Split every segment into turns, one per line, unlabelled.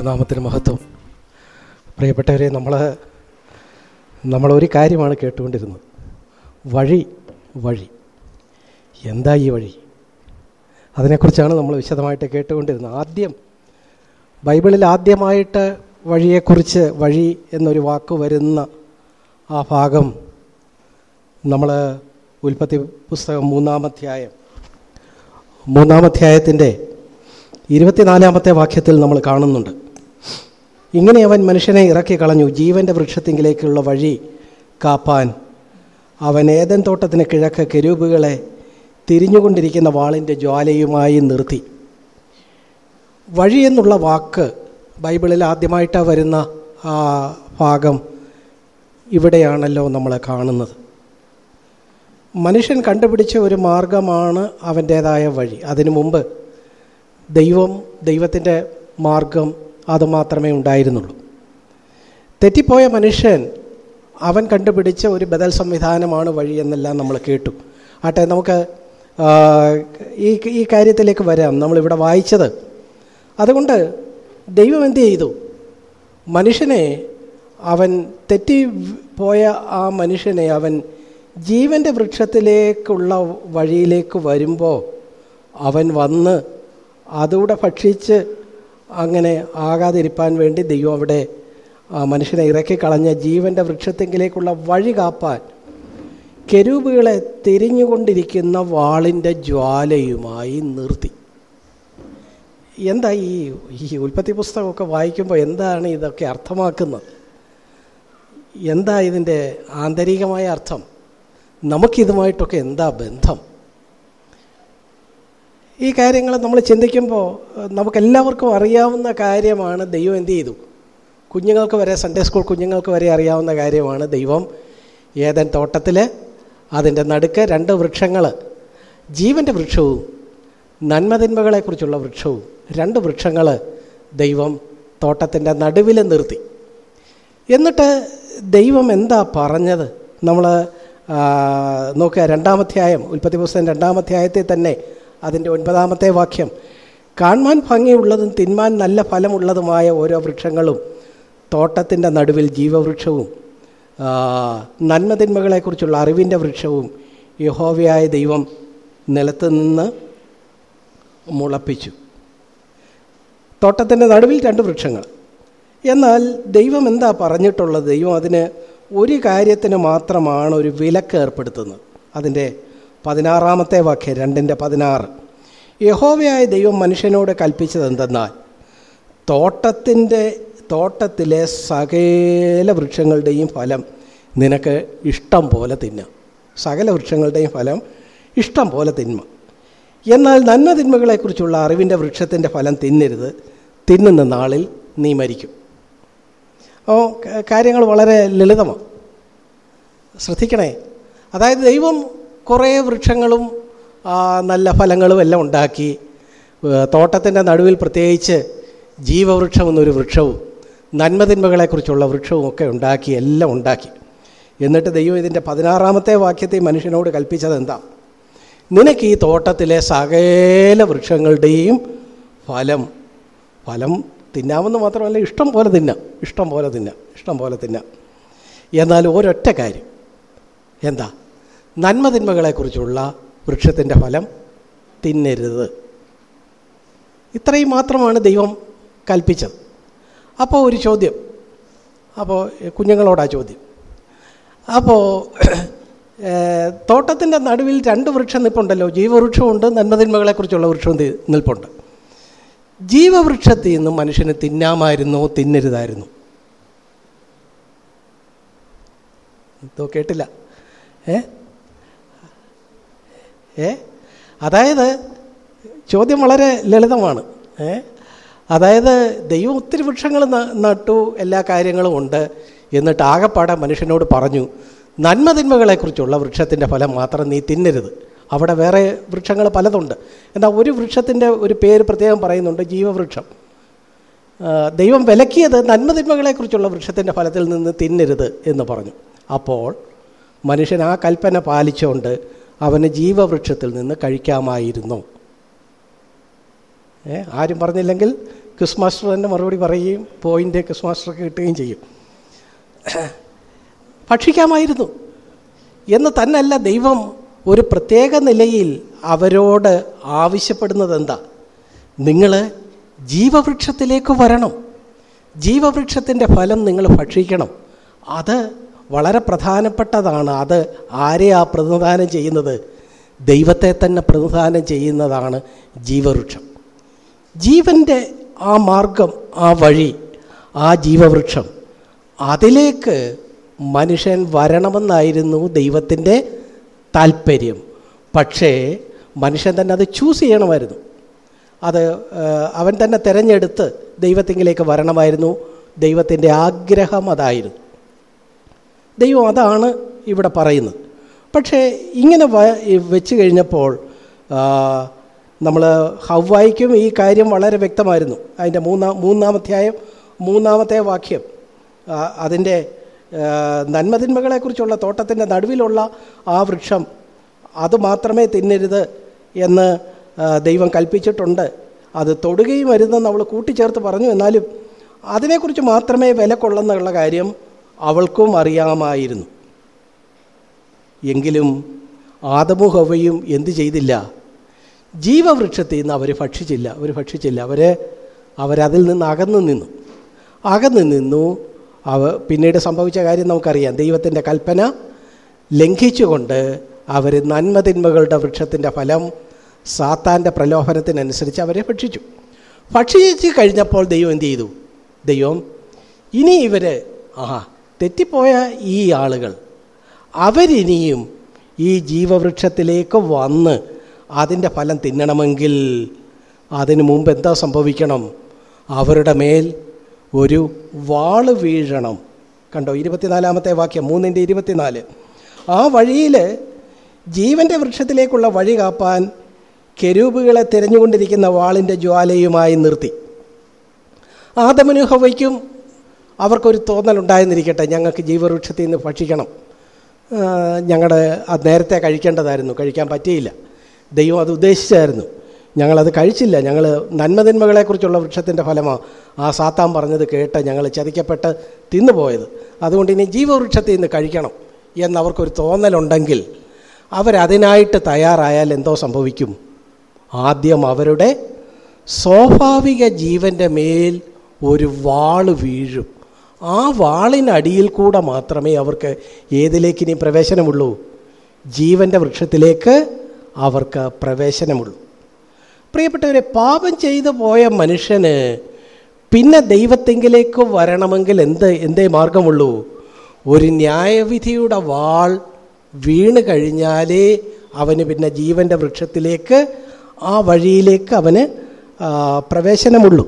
ദൈവനാമത്തിന് മഹത്വം. പ്രിയപ്പെട്ടവരെ നമ്മൾ നമ്മളൊരു കാര്യമാണ് കേട്ടുകൊണ്ടിരുന്നത്. വഴി വഴി. എന്താ ഈ വഴി? അതിനെക്കുറിച്ചാണ് നമ്മൾ വിശദമായിട്ട് കേട്ടുകൊണ്ടിരുന്നത്. ആദ്യം ബൈബിളിൽ ആദ്യമായിട്ട് വഴിയെക്കുറിച്ച് വഴി എന്നൊരു വാക്ക് വരുന്ന ആ ഭാഗം നമ്മൾ ഉൽപ്പത്തി പുസ്തകം മൂന്നാമധ്യായം മൂന്നാമധ്യായത്തിന്റെ ഇരുപത്തിനാലാമത്തെ വാക്യത്തിൽ നമ്മൾ കാണുന്നുണ്ട്. ഇങ്ങനെ അവൻ മനുഷ്യനെ ഇറക്കി കളഞ്ഞു. ജീവന്റെ വൃക്ഷത്തിങ്കിലേക്കുള്ള വഴി കാപ്പാൻ. അവൻ ഏതൻ തോട്ടത്തിന് കിഴക്ക് കെരൂപുകളെ തിരിഞ്ഞുകൊണ്ടിരിക്കുന്ന വാളിന്റെ ജ്വാലയുമായി നിർത്തി. വഴി എന്നുള്ള വാക്ക് ബൈബിളിൽ ആദ്യമായിട്ടാണ് വരുന്ന ആ ഭാഗം ഇവിടെയാണല്ലോ നമ്മൾ കാണുന്നത്. മനുഷ്യൻ കണ്ടുപിടിച്ച ഒരു മാർഗമാണ് അവന്റേതായ വഴി. അതിനു മുമ്പ് ദൈവം ദൈവത്തിന്റെ മാർഗം അതുമാത്രമേ ഉണ്ടായിരുന്നുള്ളൂ. തെറ്റിപ്പോയ മനുഷ്യൻ അവൻ കണ്ടുപിടിച്ച ഒരു ബദൽ സംവിധാനമാണ് വഴി എന്നെല്ലാം നമ്മൾ കേട്ടു. ആട്ടെ നമുക്ക് ഈ ഈ കാര്യത്തിലേക്ക് വരാം. നമ്മളിവിടെ വായിച്ചത്. അതുകൊണ്ട് ദൈവം എന്ത് ചെയ്തു? മനുഷ്യനെ അവൻ തെറ്റിപ്പോയ ആ മനുഷ്യനെ അവൻ ജീവന്റെ വൃക്ഷത്തിലേക്കുള്ള വഴിയിലേക്ക് വരുമ്പോൾ അവൻ വന്ന് അതുകൂടെ ഭക്ഷിച്ച് അങ്ങനെ ആകാതിരിപ്പാൻ വേണ്ടി ദൈവം അവിടെ മനുഷ്യനെ ഇറക്കിക്കളഞ്ഞ ജീവന്റെ വൃക്ഷത്തെങ്കിലേക്കുള്ള വഴി കാപ്പാൻ കെരൂബുകളെ തിരിഞ്ഞുകൊണ്ടിരിക്കുന്ന വാളിന്റെ ജ്വാലയുമായി നിർത്തി. എന്താ ഈ ഈ ഉൽപ്പത്തി പുസ്തകമൊക്കെ വായിക്കുമ്പോൾ എന്താണ് ഇതൊക്കെ അർത്ഥമാക്കുന്നത്? എന്താ ഇതിന്റെ ആന്തരികമായ അർത്ഥം? നമുക്കിതുമായിട്ടൊക്കെ എന്താ ബന്ധം? ഈ കാര്യങ്ങൾ നമ്മൾ ചിന്തിക്കുമ്പോൾ നമുക്കെല്ലാവർക്കും അറിയാവുന്ന കാര്യമാണ് ദൈവം എന്ത് ചെയ്തു. കുഞ്ഞുങ്ങൾക്ക് വരെ സൺഡേ സ്കൂൾ കുഞ്ഞുങ്ങൾക്ക് വരെ അറിയാവുന്ന കാര്യമാണ് ദൈവം ഏതൻ തോട്ടത്തിൽ അതിന്റെ നടുക്ക് രണ്ട് വൃക്ഷങ്ങൾ ജീവന്റെ വൃക്ഷവും നന്മതിന്മകളെക്കുറിച്ചുള്ള വൃക്ഷവും രണ്ട് വൃക്ഷങ്ങൾ ദൈവം തോട്ടത്തിന്റെ നടുവിൽ നിർത്തി. എന്നിട്ട് ദൈവം എന്താ പറഞ്ഞത്? നമ്മൾ നോക്കുക രണ്ടാമധ്യായം ഉൽപ്പത്തി പുസ്തകം രണ്ടാമധ്യായത്തിൽ തന്നെ അതിന്റെ ഒൻപതാമത്തെ വാക്യം കാൺമാൻ ഭംഗിയുള്ളതും തിന്മാൻ നല്ല ഫലമുള്ളതുമായ ഓരോ വൃക്ഷങ്ങളും തോട്ടത്തിന്റെ നടുവിൽ ജീവവൃക്ഷവും നന്മതിന്മകളെക്കുറിച്ചുള്ള അറിവിന്റെ വൃക്ഷവും യഹോവയായ ദൈവം നിലത്ത് നിന്ന് മുളപ്പിച്ചു. തോട്ടത്തിന്റെ നടുവിൽ രണ്ട് വൃക്ഷങ്ങൾ. എന്നാൽ ദൈവം എന്താ പറഞ്ഞിട്ടുള്ളത്? ദൈവം അതിന് ഒരു കാര്യത്തിന് മാത്രമാണ് ഒരു വിലക്ക് ഏർപ്പെടുത്തുന്നത്. അതിന്റെ പതിനാറാമത്തെ വാക്യം രണ്ടിന്റെ പതിനാറ്. യഹോവയായ ദൈവം മനുഷ്യനോട് കൽപ്പിച്ചത് എന്തെന്നാൽ തോട്ടത്തിന്റെ തോട്ടത്തിലെ സകല വൃക്ഷങ്ങളുടെയും ഫലം നിനക്ക് ഇഷ്ടം പോലെ തിന്നാം. സകല വൃക്ഷങ്ങളുടെയും ഫലം ഇഷ്ടം പോലെ തിന്മ. എന്നാൽ നന്മ തിന്മകളെക്കുറിച്ചുള്ള അറിവിന്റെ വൃക്ഷത്തിന്റെ ഫലം തിന്നരുത്. തിന്നുന്ന നാളിൽ നീ മരിക്കും. ഓ കാര്യങ്ങൾ വളരെ ലളിതമാണ്. ശ്രദ്ധിക്കണേ. അതായത് ദൈവം കുറേ വൃക്ഷങ്ങളും നല്ല ഫലങ്ങളും എല്ലാം ഉണ്ടാക്കി. തോട്ടത്തിന്റെ നടുവിൽ പ്രത്യേകിച്ച് ജീവവൃക്ഷം എന്നൊരു വൃക്ഷവും നന്മതിന്മകളെക്കുറിച്ചുള്ള വൃക്ഷവും ഒക്കെ ഉണ്ടാക്കി എല്ലാം ഉണ്ടാക്കി. എന്നിട്ട് ദൈവം ഇതിന്റെ പതിനാറാമത്തെ വാക്യത്തെ മനുഷ്യനോട് കൽപ്പിച്ചത് എന്താ? നിനക്ക് ഈ തോട്ടത്തിലെ സകല വൃക്ഷങ്ങളുടെയും ഫലം ഫലം തിന്നാമെന്ന് മാത്രമല്ല ഇഷ്ടം പോലെ തിന്നാം ഇഷ്ടം പോലെ തിന്നാം ഇഷ്ടം പോലെ തിന്നാം. എന്നാൽ ഒരൊറ്റ കാര്യം എന്താ? നന്മതിന്മകളെക്കുറിച്ചുള്ള വൃക്ഷത്തിന്റെ ഫലം തിന്നരുത്. ഇത്രയും മാത്രമാണ് ദൈവം കൽപ്പിച്ചത്. അപ്പോൾ ഒരു ചോദ്യം. അപ്പോൾ കുഞ്ഞുങ്ങളോടാ ചോദ്യം. അപ്പോൾ തോട്ടത്തിന്റെ നടുവിൽ രണ്ട് വൃക്ഷം നിൽപ്പുണ്ടല്ലോ. ജീവവൃക്ഷമുണ്ട് നന്മതിന്മകളെക്കുറിച്ചുള്ള വൃക്ഷം നിൽപ്പുണ്ട്. ജീവവൃക്ഷത്തിൽ നിന്നും മനുഷ്യന് തിന്നാമായിരുന്നോ തിന്നരുതായിരുന്നു? എന്തോ കേട്ടില്ല. ഏ? ഏ? അതായത് ചോദ്യം വളരെ ലളിതമാണ്. ഏ? അതായത് ദൈവം ഒത്തിരി വൃക്ഷങ്ങൾ നട്ടു എല്ലാ കാര്യങ്ങളും ഉണ്ട് എന്നിട്ട് ആകെപ്പാടെ മനുഷ്യനോട് പറഞ്ഞു നന്മതിന്മകളെക്കുറിച്ചുള്ള വൃക്ഷത്തിന്റെ ഫലം മാത്രം നീ തിന്നരുത്. അവിടെ വേറെ വൃക്ഷങ്ങൾ പലതുണ്ട്. എന്നാൽ ഒരു വൃക്ഷത്തിന്റെ ഒരു പേര് പ്രത്യേകം പറയുന്നുണ്ട് ജീവവൃക്ഷം. ദൈവം വിലക്കിയത് നന്മതിന്മകളെക്കുറിച്ചുള്ള വൃക്ഷത്തിന്റെ ഫലത്തിൽ നിന്ന് തിന്നരുത് എന്ന് പറഞ്ഞു. അപ്പോൾ മനുഷ്യൻ ആ കൽപ്പന പാലിച്ചുകൊണ്ട് അവന് ജീവവൃക്ഷത്തിൽ നിന്ന് കഴിക്കാമായിരുന്നു. ഏ ആരും പറഞ്ഞില്ലെങ്കിൽ ക്രിസ് മാസ്റ്റർ തന്നെ മറുപടി പറയുകയും പോയിന്റ് ക്രിസ് മാസ്റ്റർക്ക് കിട്ടുകയും ചെയ്യും. ഭക്ഷിക്കാമായിരുന്നു. എന്ന് തന്നല്ല ദൈവം ഒരു പ്രത്യേക നിലയിൽ അവരോട് ആവശ്യപ്പെടുന്നത് എന്താ? നിങ്ങൾ ജീവവൃക്ഷത്തിലേക്ക് വരണം. ജീവവൃക്ഷത്തിന്റെ ഫലം നിങ്ങൾ ഭക്ഷിക്കണം. അത് വളരെ പ്രധാനപ്പെട്ടതാണ് അത് ആരെയാ പ്രതിനിധാനം ചെയ്യുന്നത്? ദൈവത്തെ തന്നെ പ്രതിനിധാനം ചെയ്യുന്നതാണ് ജീവവൃക്ഷം. ജീവന്റെ ആ മാർഗം ആ വഴി ആ ജീവവൃക്ഷം അതിലേക്ക് മനുഷ്യൻ വരണമെന്നായിരുന്നു ദൈവത്തിന്റെ താല്പര്യം പക്ഷേ മനുഷ്യൻ തന്നെ അത് ചൂസ് ചെയ്യണമായിരുന്നു. അത് അവൻ തന്നെ തിരഞ്ഞെടുത്ത് ദൈവത്തിങ്കിലേക്ക് വരണമായിരുന്നു. ദൈവത്തിന്റെ ആഗ്രഹം അതായിരുന്നു. ദൈവം അതാണ് ഇവിടെ പറയുന്നത്. പക്ഷേ ഇങ്ങനെ വെച്ച് കഴിഞ്ഞപ്പോൾ നമ്മൾ ഹവ്വായിക്കും ഈ കാര്യം വളരെ വ്യക്തമായിരുന്നു. അതിന്റെ മൂന്നാം മൂന്നാമധ്യായം മൂന്നാമത്തെ വാക്യം അതിന്റെ നന്മതിന്മകളെക്കുറിച്ചുള്ള തോട്ടത്തിന്റെ നടുവിലുള്ള ആ വൃക്ഷം അത് മാത്രമേ തിന്നരുത് എന്ന് ദൈവം കൽപ്പിച്ചിട്ടുണ്ട്. അത് തൊടുകയും അരുതെന്ന് അവൾ കൂട്ടിച്ചേർത്ത് പറഞ്ഞു. എന്നാലും അതിനെക്കുറിച്ച് മാത്രമേ വില കൊള്ളുന്നുള്ള കാര്യം അവൾക്കും അറിയാമായിരുന്നു. എങ്കിലും ആദമു ഹവയും എന്തു ചെയ്തില്ല? ജീവവൃക്ഷത്തിൽ നിന്ന് അവർ ഭക്ഷിച്ചില്ല അവർ ഭക്ഷിച്ചില്ല. അവർ അവരതിൽ നിന്ന് അകന്നു നിന്നു. അകന്നു നിന്നു അവ പിന്നീട് സംഭവിച്ച കാര്യം നമുക്കറിയാം. ദൈവത്തിന്റെ കൽപ്പന ലംഘിച്ചുകൊണ്ട് അവർ നന്മതിന്മകളുടെ വൃക്ഷത്തിന്റെ ഫലം സാത്താന്റെ പ്രലോഭനത്തിനനുസരിച്ച് അവരെ ഭക്ഷിച്ചു. ഭക്ഷിച്ച് കഴിഞ്ഞപ്പോൾ ദൈവം എന്ത് ചെയ്തു? ദൈവം ഇനി ഇവർ ആ തെറ്റിപ്പോയ ഈ ആളുകൾ അവരിനിയും ഈ ജീവവൃക്ഷത്തിലേക്ക് വന്ന് അതിന്റെ ഫലം തിന്നണമെങ്കിൽ അതിനു മുമ്പ് എന്താ സംഭവിക്കണം? അവരുടെ മേൽ ഒരു വാൾ വീഴണം. കണ്ടോ? ഇരുപത്തിനാലാമത്തെ വാക്യം മൂന്നിന്റെ ഇരുപത്തിനാല്. ആ വഴിയിൽ ജീവന്റെ വൃക്ഷത്തിലേക്കുള്ള വഴി കാപ്പാൻ കെരൂബുകളെ തിരഞ്ഞുകൊണ്ടിരിക്കുന്ന വാളിന്റെ ജ്വാലയുമായി നിർത്തി. ആദമനു ഹവയ്ക്കും അവർക്കൊരു തോന്നലുണ്ടായെന്നിരിക്കട്ടെ ഞങ്ങൾക്ക് ജീവവൃക്ഷത്തിൽ നിന്ന് ഭക്ഷിക്കണം. ഞങ്ങളുടെ അത് നേരത്തെ കഴിക്കേണ്ടതായിരുന്നു കഴിക്കാൻ പറ്റിയില്ല. ദൈവം അത് ഉദ്ദേശിച്ചായിരുന്നു. ഞങ്ങളത് കഴിച്ചില്ല. ഞങ്ങൾ നന്മതിന്മകളെക്കുറിച്ചുള്ള വൃക്ഷത്തിന്റെ ഫലമാണ് ആ സാത്താൻ പറഞ്ഞത് കേട്ട് ഞങ്ങൾ ചതിക്കപ്പെട്ട് തിന്നുപോയത്. അതുകൊണ്ട് ഇനി ജീവവൃക്ഷത്തിൽ നിന്ന് കഴിക്കണം എന്നവർക്കൊരു തോന്നലുണ്ടെങ്കിൽ അവരതിനായിട്ട് തയ്യാറായാൽ എന്തോ സംഭവിക്കും. ആദ്യം അവരുടെ സ്വാഭാവിക ജീവന്റെ മേൽ ഒരു വാൾ വീഴും. ആ വാളിനടിയിൽ കൂടെ മാത്രമേ അവർക്ക് ഏതിലേക്ക് ഇനി പ്രവേശനമുള്ളൂ? ജീവന്റെ വൃക്ഷത്തിലേക്ക് അവർക്ക് പ്രവേശനമുള്ളൂ. പ്രിയപ്പെട്ടവരെ പാപം ചെയ്തു പോയ മനുഷ്യന് പിന്നെ ദൈവത്തെങ്കിലേക്ക് വരണമെങ്കിൽ എന്ത് എന്തേ മാർഗമുള്ളൂ? ഒരു ന്യായവിധിയുടെ വാൾ വീണ് കഴിഞ്ഞാലേ അവന് പിന്നെ ജീവന്റെ വൃക്ഷത്തിലേക്ക് ആ വഴിയിലേക്ക് അവന് പ്രവേശനമുള്ളൂ.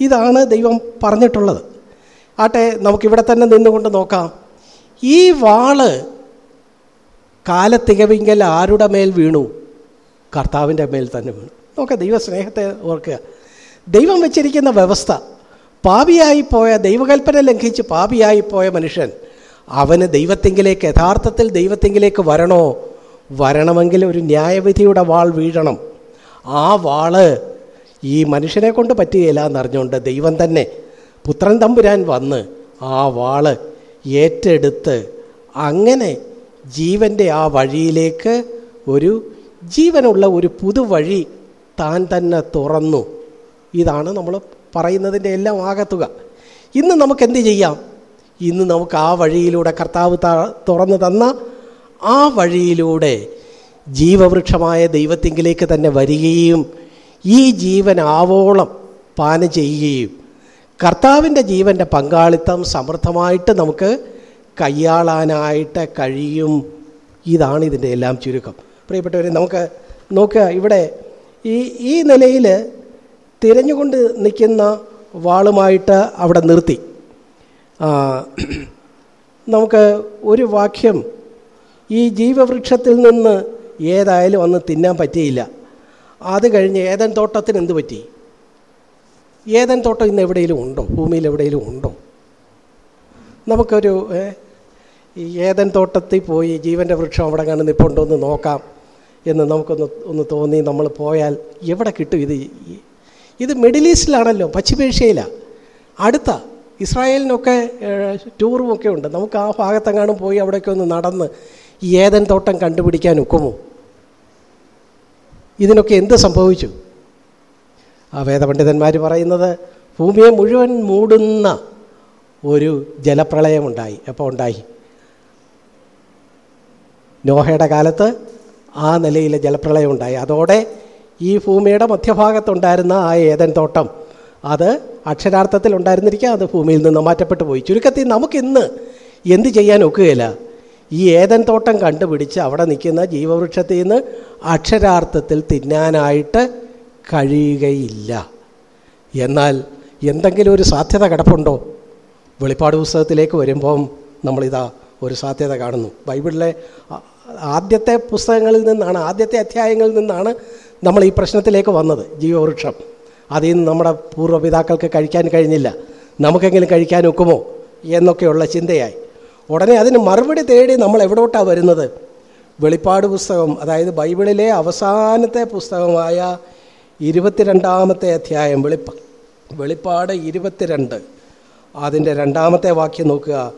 ഇതാണ് ദൈവം പറഞ്ഞിട്ടുള്ളത്. ആട്ടെ നമുക്കിവിടെ തന്നെ നിന്നുകൊണ്ട് നോക്കാം. ഈ വാൾ കാലത്തികവിങ്കൽ ആരുടെ മേൽ വീണു? കർത്താവിന്റെ മേൽ തന്നെ വീണു. നോക്കാം ദൈവസ്നേഹത്തെ ഓർക്കുക. ദൈവം വെച്ചിരിക്കുന്ന വ്യവസ്ഥ പാപിയായിപ്പോയ ദൈവകൽപ്പന ലംഘിച്ച് പാപിയായിപ്പോയ മനുഷ്യൻ അവന് ദൈവത്തെങ്കിലേക്ക് യഥാർത്ഥത്തിൽ ദൈവത്തെങ്കിലേക്ക് വരണോ? വരണമെങ്കിൽ ഒരു ന്യായവിധിയുടെ വാൾ വീഴണം. ആ വാൾ ഈ മനുഷ്യനെ കൊണ്ട് പറ്റുകയില്ല എന്നറിഞ്ഞുകൊണ്ട് ദൈവം തന്നെ പുത്രൻ തമ്പുരാൻ വന്ന് ആ വാൾ ഏറ്റെടുത്ത് അങ്ങനെ ജീവന്റെ ആ വഴിയിലേക്ക് ഒരു ജീവനുള്ള ഒരു പുതുവഴി താൻ തന്നെ തുറന്നു. ഇതാണ് നമ്മൾ പറയുന്നതിന്റെ എല്ലാം ആകത്തുക. ഇന്ന് നമുക്ക് എന്ത് ചെയ്യാം? ഇന്ന് നമുക്ക് ആ വഴിയിലൂടെ കർത്താവ് തുറന്നു തന്ന ആ വഴിയിലൂടെ ജീവവൃക്ഷമായ ദൈവത്തിങ്കിലേക്ക് തന്നെ വരികയും ഈ ജീവൻ ആവോളം പാനം ചെയ്യുകയും കർത്താവിന്റെ ജീവന്റെ പങ്കാളിത്തം സമൃദ്ധമായിട്ട് നമുക്ക് കയ്യാളാനായിട്ട് കഴിയും. ഇതാണ് ഇതിന്റെ എല്ലാം ചുരുക്കം. പ്രിയപ്പെട്ടവരെ നമുക്ക് നോക്കുക ഇവിടെ ഈ ഈ നിലയിൽ തിരഞ്ഞുകൊണ്ട് നിൽക്കുന്ന വാളുമായിട്ട് അവിടെ നിർത്തി. നമുക്ക് ഒരു വാക്യം ഈ ജീവവൃക്ഷത്തിൽ നിന്ന് ഏതായാലും ഒന്ന് തിന്നാൻ പറ്റിയില്ല. അത് കഴിഞ്ഞ് ഏതൻ തോട്ടത്തിന് എന്ത് പറ്റി? ഏതൻ തോട്ടം ഇന്ന് എവിടെയെങ്കിലും ഉണ്ടോ? ഭൂമിയിൽ എവിടെയെങ്കിലും ഉണ്ടോ? നമുക്കൊരു ഈ ഏതൻ തോട്ടത്തിൽ പോയി ജീവന്റെ വൃക്ഷം അവിടെ കണ്ട് നിൽപ്പുണ്ടോ എന്ന് നോക്കാം എന്ന് നമുക്കൊന്ന് ഒന്ന് തോന്നി നമ്മൾ പോയാൽ എവിടെ കിട്ടും ഇത്? ഇത് മിഡിൽ ഈസ്റ്റിലാണല്ലോ പശ്ചിമേഷ്യയിലാണ് അടുത്ത ഇസ്രായേലിനൊക്കെ ടൂറും ഒക്കെ ഉണ്ട്. നമുക്ക് ആ ഭാഗത്തെങ്ങാനും പോയി അവിടെയൊക്കെ ഒന്ന് നടന്ന് ഈ ഏതൻ തോട്ടം കണ്ടുപിടിക്കാൻ ഒക്കുമോ? ഇതിനൊക്കെ എന്ത് സംഭവിച്ചു? ആ വേദപണ്ഡിതന്മാർ പറയുന്നത് ഭൂമിയെ മുഴുവൻ മൂടുന്ന ഒരു ജലപ്രളയമുണ്ടായി. എപ്പോൾ ഉണ്ടായി? നോഹയുടെ കാലത്ത് ആ നിലയിലെ ജലപ്രളയം ഉണ്ടായി. അതോടെ ഈ ഭൂമിയുടെ മധ്യഭാഗത്തുണ്ടായിരുന്ന ആ ഏതൻ തോട്ടം അത് അക്ഷരാർത്ഥത്തിൽ ഉണ്ടായിരുന്നിരിക്കുക അത് ഭൂമിയിൽ നിന്ന് മാറ്റപ്പെട്ടു പോയി. ചുരുക്കത്തിൽ നമുക്കിന്ന് എന്ത് ചെയ്യാൻ ഒക്കുകയില്ല? ഈ ഏതൻ തോട്ടം കണ്ടുപിടിച്ച് അവിടെ നിൽക്കുന്ന ജീവവൃക്ഷത്തിൽ നിന്ന് അക്ഷരാർത്ഥത്തിൽ തിന്നാനായിട്ട് കഴിയുകയില്ല. എന്നാൽ എന്തെങ്കിലും ഒരു സാധ്യത കിടപ്പുണ്ടോ? വെളിപ്പാട് പുസ്തകത്തിലേക്ക് വരുമ്പം നമ്മളിതാ ഒരു സാധ്യത കാണുന്നു. ബൈബിളിലെ ആദ്യത്തെ പുസ്തകങ്ങളിൽ നിന്നാണ് ആദ്യത്തെ അധ്യായങ്ങളിൽ നിന്നാണ് നമ്മൾ ഈ പ്രശ്നത്തിലേക്ക് വന്നത് ജീവവൃക്ഷം. അതിൽ നിന്ന് നമ്മുടെ പൂർവപിതാക്കൾക്ക് കഴിക്കാൻ കഴിഞ്ഞില്ല. നമുക്കെങ്കിലും കഴിക്കാൻ ഒക്കുമോ? എന്നൊക്കെയുള്ള ചിന്തയായി. ഉടനെ അതിന് മറുപടി തേടി നമ്മൾ എവിടോട്ടാണ് വരുന്നത്? വെളിപ്പാട് പുസ്തകം അതായത് ബൈബിളിലെ അവസാനത്തെ പുസ്തകമായ ഇരുപത്തിരണ്ടാമത്തെ അധ്യായം വെളിപ്പ വെളിപ്പാട് ഇരുപത്തിരണ്ട്. അതിന്റെ രണ്ടാമത്തെ വാക്യം നോക്കുക.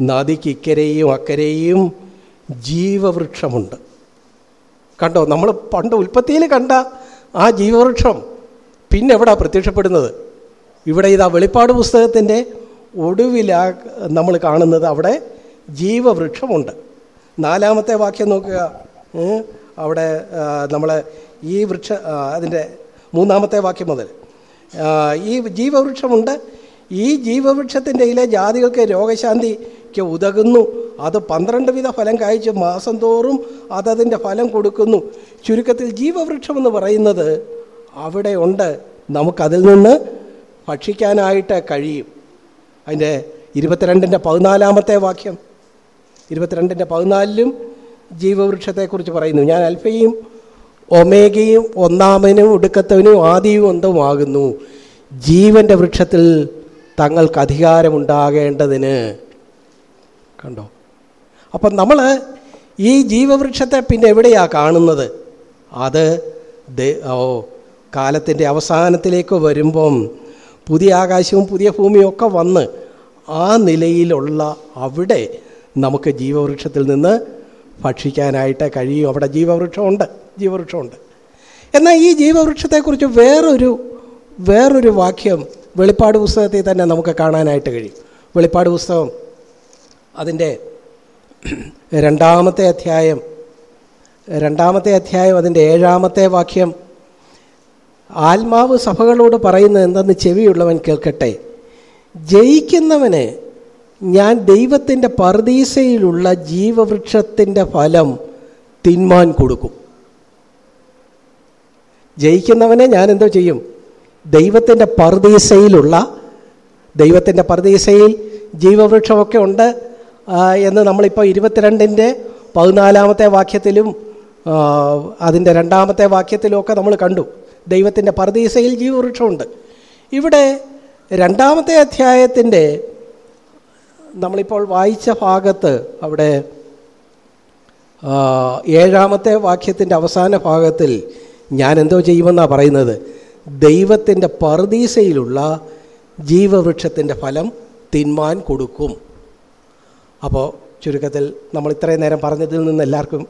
നദിക്ക് ഇക്കരെയും അക്കരെയും ജീവവൃക്ഷമുണ്ട്. കണ്ടോ നമ്മൾ പണ്ട് ഉൽപ്പത്തിയിൽ കണ്ട ആ ജീവവൃക്ഷം. പിന്നെ എവിടെ പ്രത്യക്ഷപ്പെടുന്നത്? ഇവിടെ ഇതാ വെളിപ്പാട് പുസ്തകത്തിന്റെ ഒടുവിലാ നമ്മൾ കാണുന്നത് അവിടെ ജീവവൃക്ഷമുണ്ട്. നാലാമത്തെ വാക്യം നോക്കുക. അവിടെ നമ്മൾ ഈ വൃക്ഷ അതിന്റെ മൂന്നാമത്തെ വാക്യം മുതൽ. ഈ ജീവവൃക്ഷമുണ്ട്. ഈ ജീവവൃക്ഷത്തിന്റെ ഇല ജാതികൾക്ക് രോഗശാന്തിക്ക് ഉതകുന്നു. അത് പന്ത്രണ്ട് വിധ ഫലം കായ്ച്ച് മാസം തോറും അതതിന്റെ ഫലം കൊടുക്കുന്നു. ചുരുക്കത്തിൽ ജീവവൃക്ഷമെന്ന് പറയുന്നത് അവിടെ ഉണ്ട്. നമുക്കതിൽ നിന്ന് ഭക്ഷിക്കാനായിട്ട് കഴിയും. അതിന്റെ ഇരുപത്തിരണ്ടിന്റെ പതിനാലാമത്തെ വാക്യം. ഇരുപത്തിരണ്ടിന്റെ പതിനാലിലും ജീവവൃക്ഷത്തെക്കുറിച്ച് പറയുന്നു. ഞാൻ അൽഫയും ഒമേഗയും ഒന്നാമനും ഒടുക്കത്തവനും ആദിയും ഒന്നുമാകുന്നു ജീവന്റെ വൃക്ഷത്തിൽ തങ്ങൾക്ക് അധികാരമുണ്ടാകേണ്ടതിന്. കണ്ടോ? അപ്പം നമ്മൾ ഈ ജീവവൃക്ഷത്തെ പിന്നെ എവിടെയാണ് കാണുന്നത്? അത് ഓ കാലത്തിന്റെ അവസാനത്തിലേക്ക് വരുമ്പം പുതിയ ആകാശവും പുതിയ ഭൂമിയും ഒക്കെ വന്ന് ആ നിലയിലുള്ള അവിടെ നമുക്ക് ജീവവൃക്ഷത്തിൽ നിന്ന് ഭക്ഷിക്കാനായിട്ട് കഴിയും. അവിടെ ജീവവൃക്ഷമുണ്ട്. ജീവവൃക്ഷമുണ്ട്. എന്നാൽ ഈ ജീവവൃക്ഷത്തെക്കുറിച്ച് വേറൊരു വേറൊരു വാക്യം വെളിപ്പാട് പുസ്തകത്തിൽ തന്നെ നമുക്ക് കാണാനായിട്ട് കഴിയും. വെളിപ്പാട് പുസ്തകം അതിന്റെ രണ്ടാമത്തെ അധ്യായം രണ്ടാമത്തെ അധ്യായം അതിന്റെ ഏഴാമത്തെ വാക്യം. ആത്മാവ് സഭകളോട് പറയുന്നത് എന്തെന്ന് ചെവിയുള്ളവൻ കേൾക്കട്ടെ. ജയിക്കുന്നവന് ഞാൻ ദൈവത്തിന്റെ പർദീസയിലുള്ള ജീവവൃക്ഷത്തിന്റെ ഫലം തിന്മാൻ കൊടുക്കും. ജയിക്കുന്നവനെ ഞാൻ എന്തോ ചെയ്യും? ദൈവത്തിന്റെ പർദീസയിലുള്ള ദൈവത്തിന്റെ പർദീസയിൽ ജീവവൃക്ഷമൊക്കെ ഉണ്ട് എന്ന് നമ്മളിപ്പോൾ ഇരുപത്തിരണ്ടിന്റെ പതിനാലാമത്തെ വാക്യത്തിലും അതിന്റെ രണ്ടാമത്തെ വാക്യത്തിലുമൊക്കെ നമ്മൾ കണ്ടു. ദൈവത്തിന്റെ പർദീസയിൽ ജീവവൃക്ഷമുണ്ട്. ഇവിടെ രണ്ടാമത്തെ അധ്യായത്തിന്റെ നമ്മളിപ്പോൾ വായിച്ച ഭാഗത്ത് അവിടെ ഏഴാമത്തെ വാക്യത്തിന്റെ അവസാന ഭാഗത്തിൽ ഞാൻ എന്തോ ചെയ്യുമെന്നാണ് പറയുന്നത്. ദൈവത്തിന്റെ പർദീസയിലുള്ള ജീവവൃക്ഷത്തിന്റെ ഫലം തിന്മാൻ കൊടുക്കും. അപ്പോൾ ചുരുക്കത്തിൽ നമ്മൾ ഇത്രയും നേരം പറഞ്ഞതിൽ നിന്ന് എല്ലാവർക്കും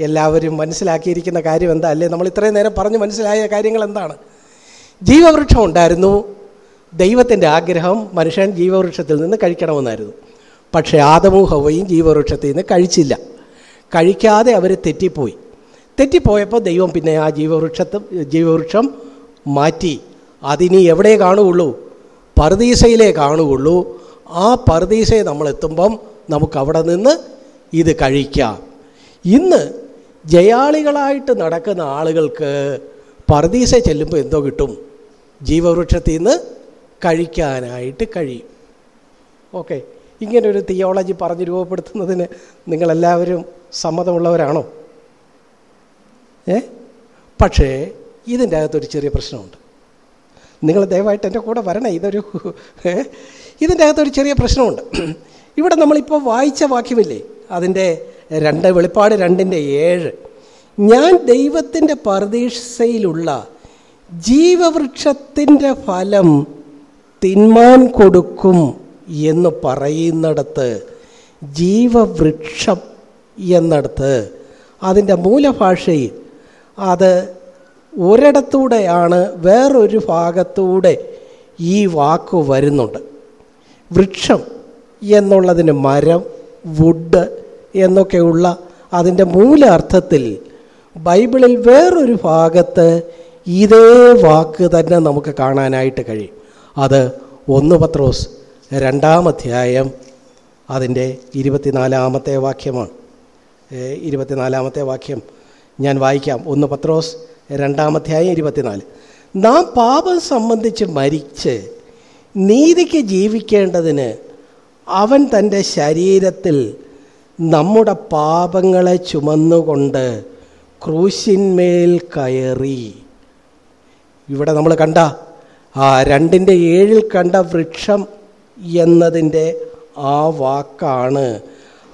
എല്ലാവരും മനസ്സിലാക്കിയിരിക്കുന്ന കാര്യം എന്താ? അല്ലേ? നമ്മൾ ഇത്രയും നേരം പറഞ്ഞ് മനസ്സിലായ കാര്യങ്ങൾ എന്താണ്? ജീവവൃക്ഷം ഉണ്ടായിരുന്നു. ദൈവത്തിന്റെ ആഗ്രഹം മനുഷ്യൻ ജീവവൃക്ഷത്തിൽ നിന്ന് കഴിക്കണമെന്നായിരുന്നു. പക്ഷേ ആദമൂഹവയും ജീവവൃക്ഷത്തിൽ നിന്ന് കഴിച്ചില്ല. കഴിക്കാതെ അവർ തെറ്റിപ്പോയി. തെറ്റിപ്പോയപ്പോൾ ദൈവം പിന്നെ ആ ജീവവൃക്ഷത്ത് ജീവവൃക്ഷം മാറ്റി. അതിനി എവിടെ കാണുകയുള്ളൂ? പർദീസയിലേ കാണുകയുള്ളൂ. ആ പർദീസയെ നമ്മൾ എത്തുമ്പം നമുക്ക് അവിടെ നിന്ന് ഇത് കഴിക്കാം. ഇന്ന് ജയാളികളായിട്ട് നടക്കുന്ന ആളുകൾക്ക് പർദീസ ചെല്ലുമ്പോൾ എന്തോ കിട്ടും? ജീവവൃക്ഷത്തിൽ നിന്ന് കഴിക്കാനായിട്ട് കഴിയും. ഓക്കെ. ഇങ്ങനൊരു തിയോളജി പറഞ്ഞ് രൂപപ്പെടുത്തുന്നതിന് നിങ്ങളെല്ലാവരും സമ്മതമുള്ളവരാണോ? ഏ? പക്ഷേ ഇതിന്റെ അകത്തൊരു ചെറിയ പ്രശ്നമുണ്ട്. നിങ്ങൾ ദയവായിട്ട് എന്റെ കൂടെ വരണേ ഇതൊരു? ഇതിന്റെ അകത്തൊരു ചെറിയ പ്രശ്നമുണ്ട്. ഇവിടെ നമ്മളിപ്പോൾ വായിച്ച വാക്യമില്ലേ? അതിന്റെ രണ്ട് വെളിപ്പാട് രണ്ടിന്റെ ഏഴ്. ഞാൻ ദൈവത്തിന്റെ പർദീസയിലുള്ള ജീവവൃക്ഷത്തിന്റെ ഫലം തിന്മാൻ കൊടുക്കും എന്ന് പറയുന്നിടത്ത് ജീവവൃക്ഷം എന്നിടത്ത് അതിന്റെ മൂലഭാഷയിൽ അത് ഒരിടത്തൂടെയാണ് വേറൊരു ഭാഗത്തൂടെ ഈ വാക്ക് വരുന്നുണ്ട്. വൃക്ഷം എന്നുള്ളതിന് മരം വുഡ് എന്നൊക്കെയുള്ള അതിന്റെ മൂലാർത്ഥത്തിൽ ബൈബിളിൽ വേറൊരു ഭാഗത്ത് ഇതേ വാക്ക് തന്നെ നമുക്ക് കാണാനായിട്ട് കഴിയും. അത് ഒന്ന് പത്രോസ് രണ്ടാം അധ്യായം അതിന്റെ ഇരുപത്തിനാലാമത്തെ വാക്യമാണ്. ഇരുപത്തിനാലാമത്തെ വാക്യം. ഞാൻ വായിക്കാം. ഒന്ന് പത്രോസ് രണ്ടാമധ്യായം ഇരുപത്തിനാല്. നാം പാപം സംബന്ധിച്ച് മരിച്ച് നീതിക്ക് ജീവിക്കേണ്ടതിന് അവൻ തന്റെ ശരീരത്തിൽ നമ്മുടെ പാപങ്ങളെ ചുമന്നുകൊണ്ട് ക്രൂശിന്മേൽ കയറി. ഇവിടെ നമ്മൾ കണ്ട ആ രണ്ടിന്റെ ഏഴിൽ കണ്ട വൃക്ഷം എന്നതിന്റെ ആ വാക്കാണ്.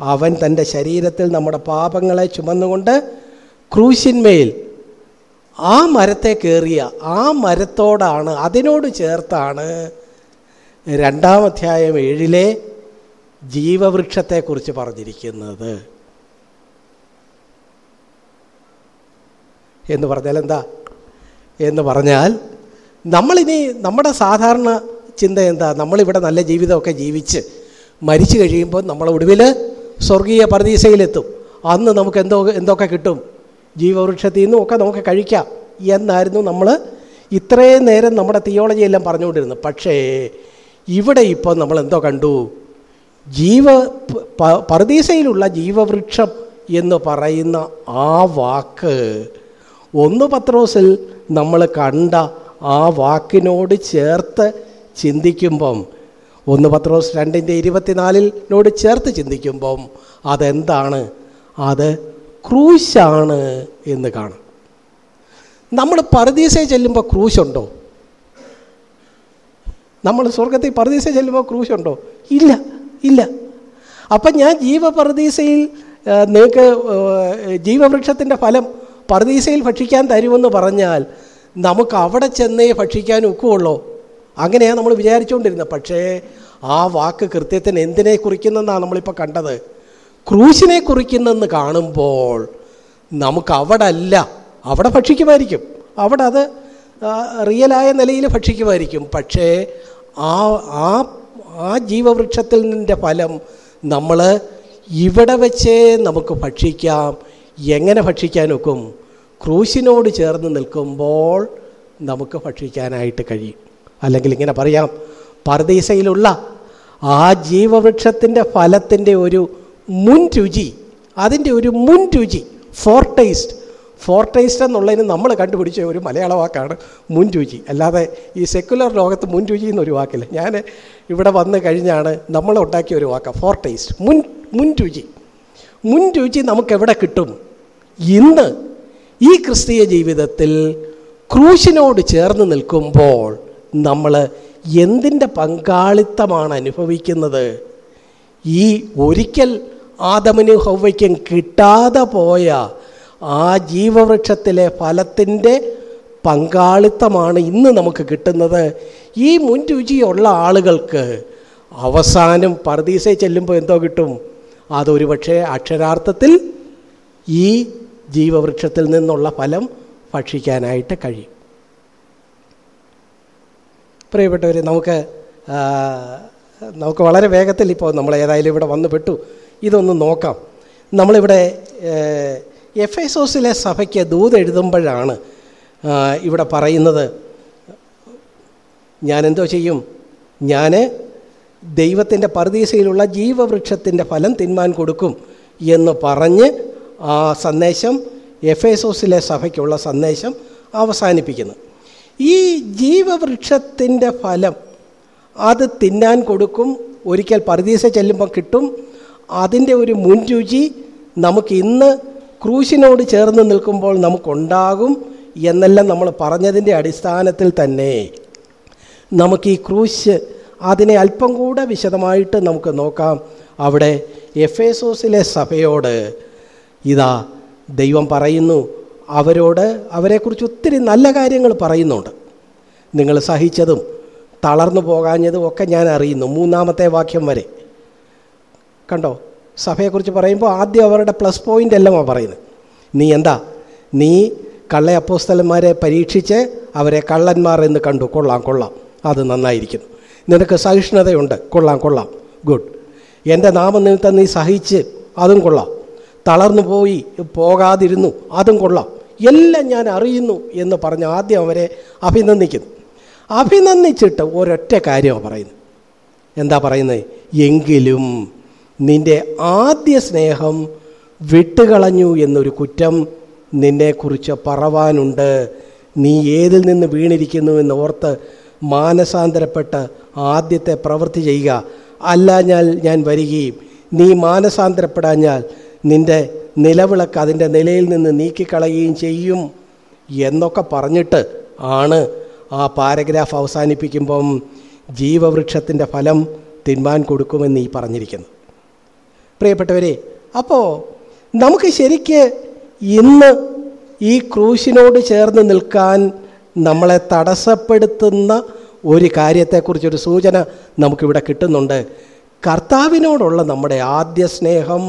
അവൻ തന്റെ ശരീരത്തിൽ നമ്മുടെ പാപങ്ങളെ ചുമന്നുകൊണ്ട് ക്രൂശിന്മേൽ. ആ മരത്തെ കയറിയ ആ മരത്തോടാണ് അതിനോട് ചേർത്താണ് രണ്ടാം അധ്യായം ഏഴിലെ ജീവവൃക്ഷത്തെക്കുറിച്ച് പറഞ്ഞിരിക്കുന്നത്. എന്ന് പറഞ്ഞാൽ എന്താ? എന്ന് പറഞ്ഞാൽ നമ്മളിനി നമ്മുടെ സാധാരണ ചിന്ത എന്താ? നമ്മളിവിടെ നല്ല ജീവിതമൊക്കെ ജീവിച്ച് മരിച്ചു കഴിയുമ്പോൾ നമ്മൾ ഒടുവിൽ സ്വർഗീയ പരദീസയിലെത്തും. അന്ന് നമുക്ക് എന്തോ എന്തൊക്കെ കിട്ടും? ജീവവൃക്ഷത്തിൽ നിന്നും ഒക്കെ നമുക്ക് കഴിക്കാം എന്നായിരുന്നു നമ്മൾ ഇത്രയും നേരം നമ്മുടെ തിയോളജി എല്ലാം പറഞ്ഞുകൊണ്ടിരുന്നത്. പക്ഷേ ഇവിടെ ഇപ്പോൾ നമ്മൾ എന്തോ കണ്ടു? ജീവ പർദീസയിലുള്ള ജീവവൃക്ഷം എന്ന് പറയുന്ന ആ വാക്ക് ഒന്ന് പത്രോസിൽ നമ്മൾ കണ്ട ആ വാക്കിനോട് ചേർത്ത് ചിന്തിക്കുമ്പം ഒന്ന് പത്രോസ് രണ്ടിന്റെ ഇരുപത്തിനാലിനോട് ചേർത്ത് ചിന്തിക്കുമ്പം അതെന്താണ്? അത് ക്രൂശാണ് എന്ന് കാണാം. നമ്മൾ പറദീസേ ചെല്ലുമ്പോൾ ക്രൂശുണ്ടോ? നമ്മൾ സ്വർഗത്തിൽ പറുദീസയിൽ ചെല്ലുമ്പോൾ ക്രൂശുണ്ടോ? ഇല്ല ഇല്ല. അപ്പം ഞാൻ ജീവപറുദീസയിൽ ആ, നിങ്ങൾക്ക് ജീവവൃക്ഷത്തിന്റെ ഫലം പറുദീസയിൽ ഭക്ഷിക്കാൻ തരുമെന്ന് പറഞ്ഞാൽ നമുക്ക് അവിടെ ചെന്നേ ഭക്ഷിക്കാൻ ഒക്കുള്ളൂ അങ്ങനെയാണ് നമ്മൾ വിചാരിച്ചുകൊണ്ടിരുന്നത്. പക്ഷേ ആ വാക്ക് കൃത്യത്തിന് എന്തിനെ കുറിക്കുന്നെന്നാണ് നമ്മളിപ്പോൾ കണ്ടത്. ക്രൂശിനെ കുറിക്കുന്നെന്ന് കാണുമ്പോൾ നമുക്ക് അവിടെ അല്ല അവിടെ ഭക്ഷിക്കുമായിരിക്കും. അവിടെ അത് റിയലായ നിലയിൽ ഭക്ഷിക്കുമായിരിക്കും. പക്ഷേ ആ ആ ആ ജീവവൃക്ഷത്തിൽ നിന്റെ ഫലം നമ്മൾ ഇവിടെ വെച്ചേ നമുക്ക് ഭക്ഷിക്കാം. എങ്ങനെ ഭക്ഷിക്കാൻ ഒക്കും ക്രൂശിനോട് ചേർന്ന് നിൽക്കുമ്പോൾ നമുക്ക് ഭക്ഷിക്കാനായിട്ട് കഴിയും. അല്ലെങ്കിൽ ഇങ്ങനെ പറയാം പർദീസയിലുള്ള ആ ജീവവൃക്ഷത്തിന്റെ ഫലത്തിന്റെ ഒരു മുൻ രുചി അതിന്റെ ഒരു മുൻ രുചി ഫോർ ടേസ്റ്റ് ഫോർ ടേസ്റ്റ് എന്നുള്ളതിന് നമ്മൾ കണ്ടുപിടിച്ച ഒരു മലയാള വാക്കാണ് മുൻ രുചി. അല്ലാതെ ഈ സെക്കുലർ ലോകത്ത് മുൻ രുചി എന്നൊരു വാക്കില്ല. ഞാൻ ഇവിടെ വന്ന് കഴിഞ്ഞാണ് നമ്മൾ ഉണ്ടാക്കിയ ഒരു വാക്കാണ് ഫോർ ടേസ്റ്റ് മുൻ മുൻ രുചി. മുൻ രുചി നമുക്കെവിടെ കിട്ടും? ഇന്ന് ഈ ക്രിസ്തീയ ജീവിതത്തിൽ ക്രൂശിനോട് ചേർന്ന് നിൽക്കുമ്പോൾ നമ്മൾ എന്തിന്റെ പങ്കാളിത്തമാണ് അനുഭവിക്കുന്നത്? ഈ ഒരിക്കൽ ആദമനും ഹൗവയ്ക്കും കിട്ടാതെ പോയ ആ ജീവവൃക്ഷത്തിലെ ഫലത്തിന്റെ പങ്കാളിത്തമാണ് ഇന്ന് നമുക്ക് കിട്ടുന്നത്. ഈ മുൻ രുചിയുള്ള ആളുകൾക്ക് അവസാനം പർദീസെ ചെല്ലുമ്പോൾ എന്തോ കിട്ടും? അതൊരു പക്ഷേ അക്ഷരാർത്ഥത്തിൽ ഈ ജീവവൃക്ഷത്തിൽ നിന്നുള്ള ഫലം ഭക്ഷിക്കാനായിട്ട് കഴിയും. പ്രിയപ്പെട്ടവർ നമുക്ക് നമുക്ക് വളരെ വേഗത്തിൽ ഇപ്പോൾ നമ്മൾ ഏതായാലും ഇവിടെ വന്നു പെട്ടു. ഇതൊന്ന് നോക്കാം. നമ്മളിവിടെ എഫ് എസോസിലെ സഭയ്ക്ക് ദൂത് എഴുതുമ്പോഴാണ് ആ, ഇവിടെ പറയുന്നത് ഞാൻ എന്തോ ചെയ്യും? ഞാൻ ദൈവത്തിന്റെ പരദീസയിലുള്ള ജീവവൃക്ഷത്തിന്റെ ഫലം തിന്മാൻ കൊടുക്കും എന്ന് പറഞ്ഞ് ആ സന്ദേശം എഫ് എസോസിലെ സഭയ്ക്കുള്ള സന്ദേശം അവസാനിപ്പിക്കുന്നു. ഈ ജീവവൃക്ഷത്തിന്റെ ഫലം അത് തിന്നാൻ കൊടുക്കും. ഒരിക്കൽ പരദീസ ചെല്ലുമ്പോൾ കിട്ടും. അതിന്റെ ഒരു മുൻരുചി നമുക്ക് ഇന്ന് ക്രൂശിനോട് ചേർന്ന് നിൽക്കുമ്പോൾ നമുക്കുണ്ടാകും എന്നെല്ലാം നമ്മൾ പറഞ്ഞതിന്റെ അടിസ്ഥാനത്തിൽ തന്നെ. നമുക്ക് ഈ ക്രൂശ് അതിനെ അല്പം കൂടെ വിശദമായിട്ട് നമുക്ക് നോക്കാം. അവിടെ എഫ് എസോസിലെ സഭയോട് ഇതാ ദൈവം പറയുന്നു അവരോട് അവരെക്കുറിച്ച് ഒത്തിരി നല്ല കാര്യങ്ങൾ പറയുന്നുണ്ട്. നിങ്ങൾ സഹിച്ചതും തളർന്നു പോകാഞ്ഞതും ഒക്കെ ഞാൻ അറിയുന്നു. മൂന്നാമത്തെ വാക്യം വരെ. കണ്ടോ? സഭയെക്കുറിച്ച് പറയുമ്പോൾ ആദ്യം അവരുടെ പ്ലസ് പോയിന്റ് എല്ലാം പറയുന്നത്. നീ എന്താ? നീ കള്ള അപ്പോസ്തലന്മാരെ പരീക്ഷിച്ച് അവരെ കള്ളന്മാർ എന്ന് കണ്ടു. കൊള്ളാം കൊള്ളാം. അത് നന്നായിരിക്കുന്നു നിനക്ക് സഹിഷ്ണുതയുണ്ട്. കൊള്ളാം കൊള്ളാം. ഗുഡ്. എന്റെ നാമനിമിത്തം നീ സഹിച്ച് അതും കൊള്ളാം. തളർന്നു പോയി പോകാതിരുന്നു അതും കൊള്ളാം. എല്ലാം ഞാൻ അറിയുന്നു എന്ന് പറഞ്ഞ് ആദ്യം അവരെ അഭിനന്ദിക്കുന്നു. അഭിനന്ദിച്ചിട്ട് ഒരൊറ്റ കാര്യമാണ് പറയുന്നത്. എന്താ പറയുന്നത്? എങ്കിലും നിന്റെ ആദ്യ സ്നേഹം വിട്ടുകളഞ്ഞു എന്നൊരു കുറ്റം നിന്നെക്കുറിച്ച് പറവാനുണ്ട്. നീ ഏതിൽ നിന്ന് വീണിരിക്കുന്നു എന്ന് ഓർത്ത് മാനസാന്തരപ്പെട്ട് ആദ്യത്തെ പ്രവൃത്തി ചെയ്യുക. അല്ലാഞ്ഞാൽ ഞാൻ വരികയും നീ മാനസാന്തരപ്പെടാഞ്ഞാൽ നിന്റെ നിലവിളക്ക് അതിന്റെ നിലയിൽ നിന്ന് നീക്കിക്കളയുകയും ചെയ്യും എന്നൊക്കെ പറഞ്ഞിട്ട് ആണ് ആ പാരഗ്രാഫ് അവസാനിപ്പിക്കുമ്പം ജീവവൃക്ഷത്തിന്റെ ഫലം തിന്മാൻ കൊടുക്കുമെന്ന് ഈ പറഞ്ഞിരിക്കുന്നു. പ്രിയപ്പെട്ടവരെ അപ്പോൾ നമുക്ക് ശരിക്ക് ഇന്ന് ഈ ക്രൂശിനോട് ചേർന്ന് നിൽക്കാൻ നമ്മളെ തടസ്സപ്പെടുത്തുന്ന ഒരു കാര്യത്തെക്കുറിച്ചൊരു സൂചന നമുക്കിവിടെ കിട്ടുന്നുണ്ട്. കർത്താവിനോടുള്ള നമ്മുടെ ആദ്യ സ്നേഹം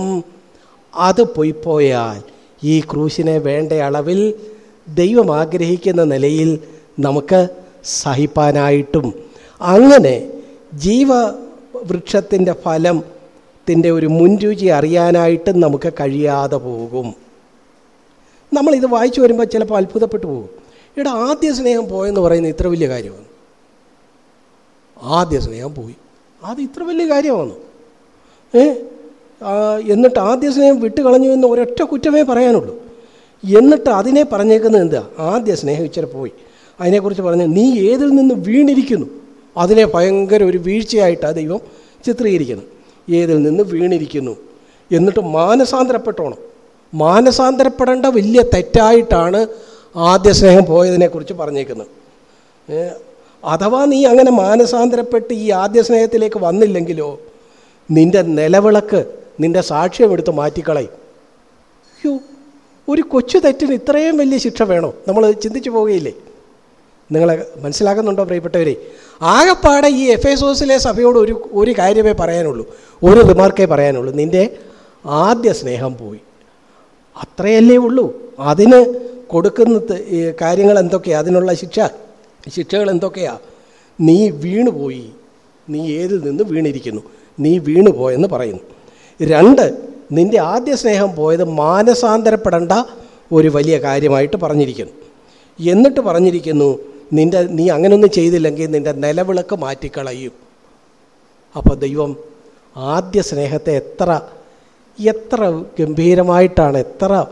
അത് പോയിപ്പോയാൽ ഈ ക്രൂശിനെ വേണ്ട അളവിൽ ദൈവം ആഗ്രഹിക്കുന്ന നിലയിൽ നമുക്ക് സഹിപ്പാനായിട്ടും. അങ്ങനെ ജീവവൃക്ഷത്തിന്റെ ഫലത്തിന്റെ ഒരു മുൻരുചി അറിയാനായിട്ട് നമുക്ക് കഴിയാതെ പോകും. നമ്മളിത് വായിച്ചു വരുമ്പോൾ ചിലപ്പോൾ അത്ഭുതപ്പെട്ടു പോകും. ഇവിടെ ആദ്യ സ്നേഹം പോയെന്ന് പറയുന്നത് ഇത്ര വലിയ കാര്യമാണ്. ആദ്യ സ്നേഹം പോയി. അത് ഇത്ര വലിയ കാര്യമാണ്. ഏ? എന്നിട്ട് ആദ്യ സ്നേഹം വിട്ട് കളഞ്ഞു എന്ന് ഒരൊറ്റ കുറ്റമേ പറയാനുള്ളൂ. എന്നിട്ട് അതിനെ പറഞ്ഞേക്കുന്നത് എന്താ? ആദ്യ സ്നേഹം ഇച്ചിരി പോയി. അതിനെക്കുറിച്ച് പറഞ്ഞ് നീ ഏതിൽ നിന്ന് വീണിരിക്കുന്നു? അതിനെ ഭയങ്കര ഒരു വീഴ്ചയായിട്ടാണ് ദൈവം ചിത്രീകരിക്കുന്നത്. ഏതിൽ നിന്ന് വീണിരിക്കുന്നു? എന്നിട്ട് മാനസാന്തരപ്പെട്ടോണം. മാനസാന്തരപ്പെടേണ്ട വലിയ തെറ്റായിട്ടാണ് ആദ്യ സ്നേഹം പോയതിനെക്കുറിച്ച് പറഞ്ഞേക്കുന്നത്. അഥവാ നീ അങ്ങനെ മാനസാന്തരപ്പെട്ട് ഈ ആദ്യ സ്നേഹത്തിലേക്ക് വന്നില്ലെങ്കിലോ നിന്റെ നിലവിളക്ക് നിന്റെ സാക്ഷ്യം എടുത്ത് മാറ്റിക്കളയും. അയ്യോ ഒരു കൊച്ചു തെറ്റിന് ഇത്രയും വലിയ ശിക്ഷ വേണോ? നമ്മൾ ചിന്തിച്ചു പോവുകയില്ലേ? നിങ്ങൾ മനസ്സിലാക്കുന്നുണ്ടോ പ്രിയപ്പെട്ടവരെ? ആകെപ്പാടെ ഈ എഫ് എസോസിലെ സഭയോട് ഒരു ഒരു കാര്യമേ പറയാനുള്ളൂ. ഒരു റിമാർക്കേ പറയാനുള്ളൂ. നിന്റെ ആദ്യ സ്നേഹം പോയി. അത്രയല്ലേ ഉള്ളൂ. അതിന് കൊടുക്കുന്ന കാര്യങ്ങൾ എന്തൊക്കെയാണ് അതിനുള്ള ശിക്ഷ ശിക്ഷകൾ എന്തൊക്കെയാണ് നീ വീണുപോയി നീ ഏതിൽ നിന്ന് വീണിരിക്കുന്നു? നീ വീണുപോയെന്ന് പറയുന്നു. രണ്ട് നിന്റെ ആദ്യ സ്നേഹം പോയത് മാനസാന്തരപ്പെടേണ്ട ഒരു വലിയ കാര്യമായിട്ട് പറഞ്ഞിരിക്കുന്നു. എന്നിട്ട് പറഞ്ഞിരിക്കുന്നു നിന്റെ നീ അങ്ങനൊന്നും ചെയ്തില്ലെങ്കിൽ നിന്റെ നിലവിളക്ക് മാറ്റിക്കളയും. അപ്പോൾ ദൈവം ആദ്യ സ്നേഹത്തെ എത്ര എത്ര ഗംഭീരമായിട്ടാണ് എത്ര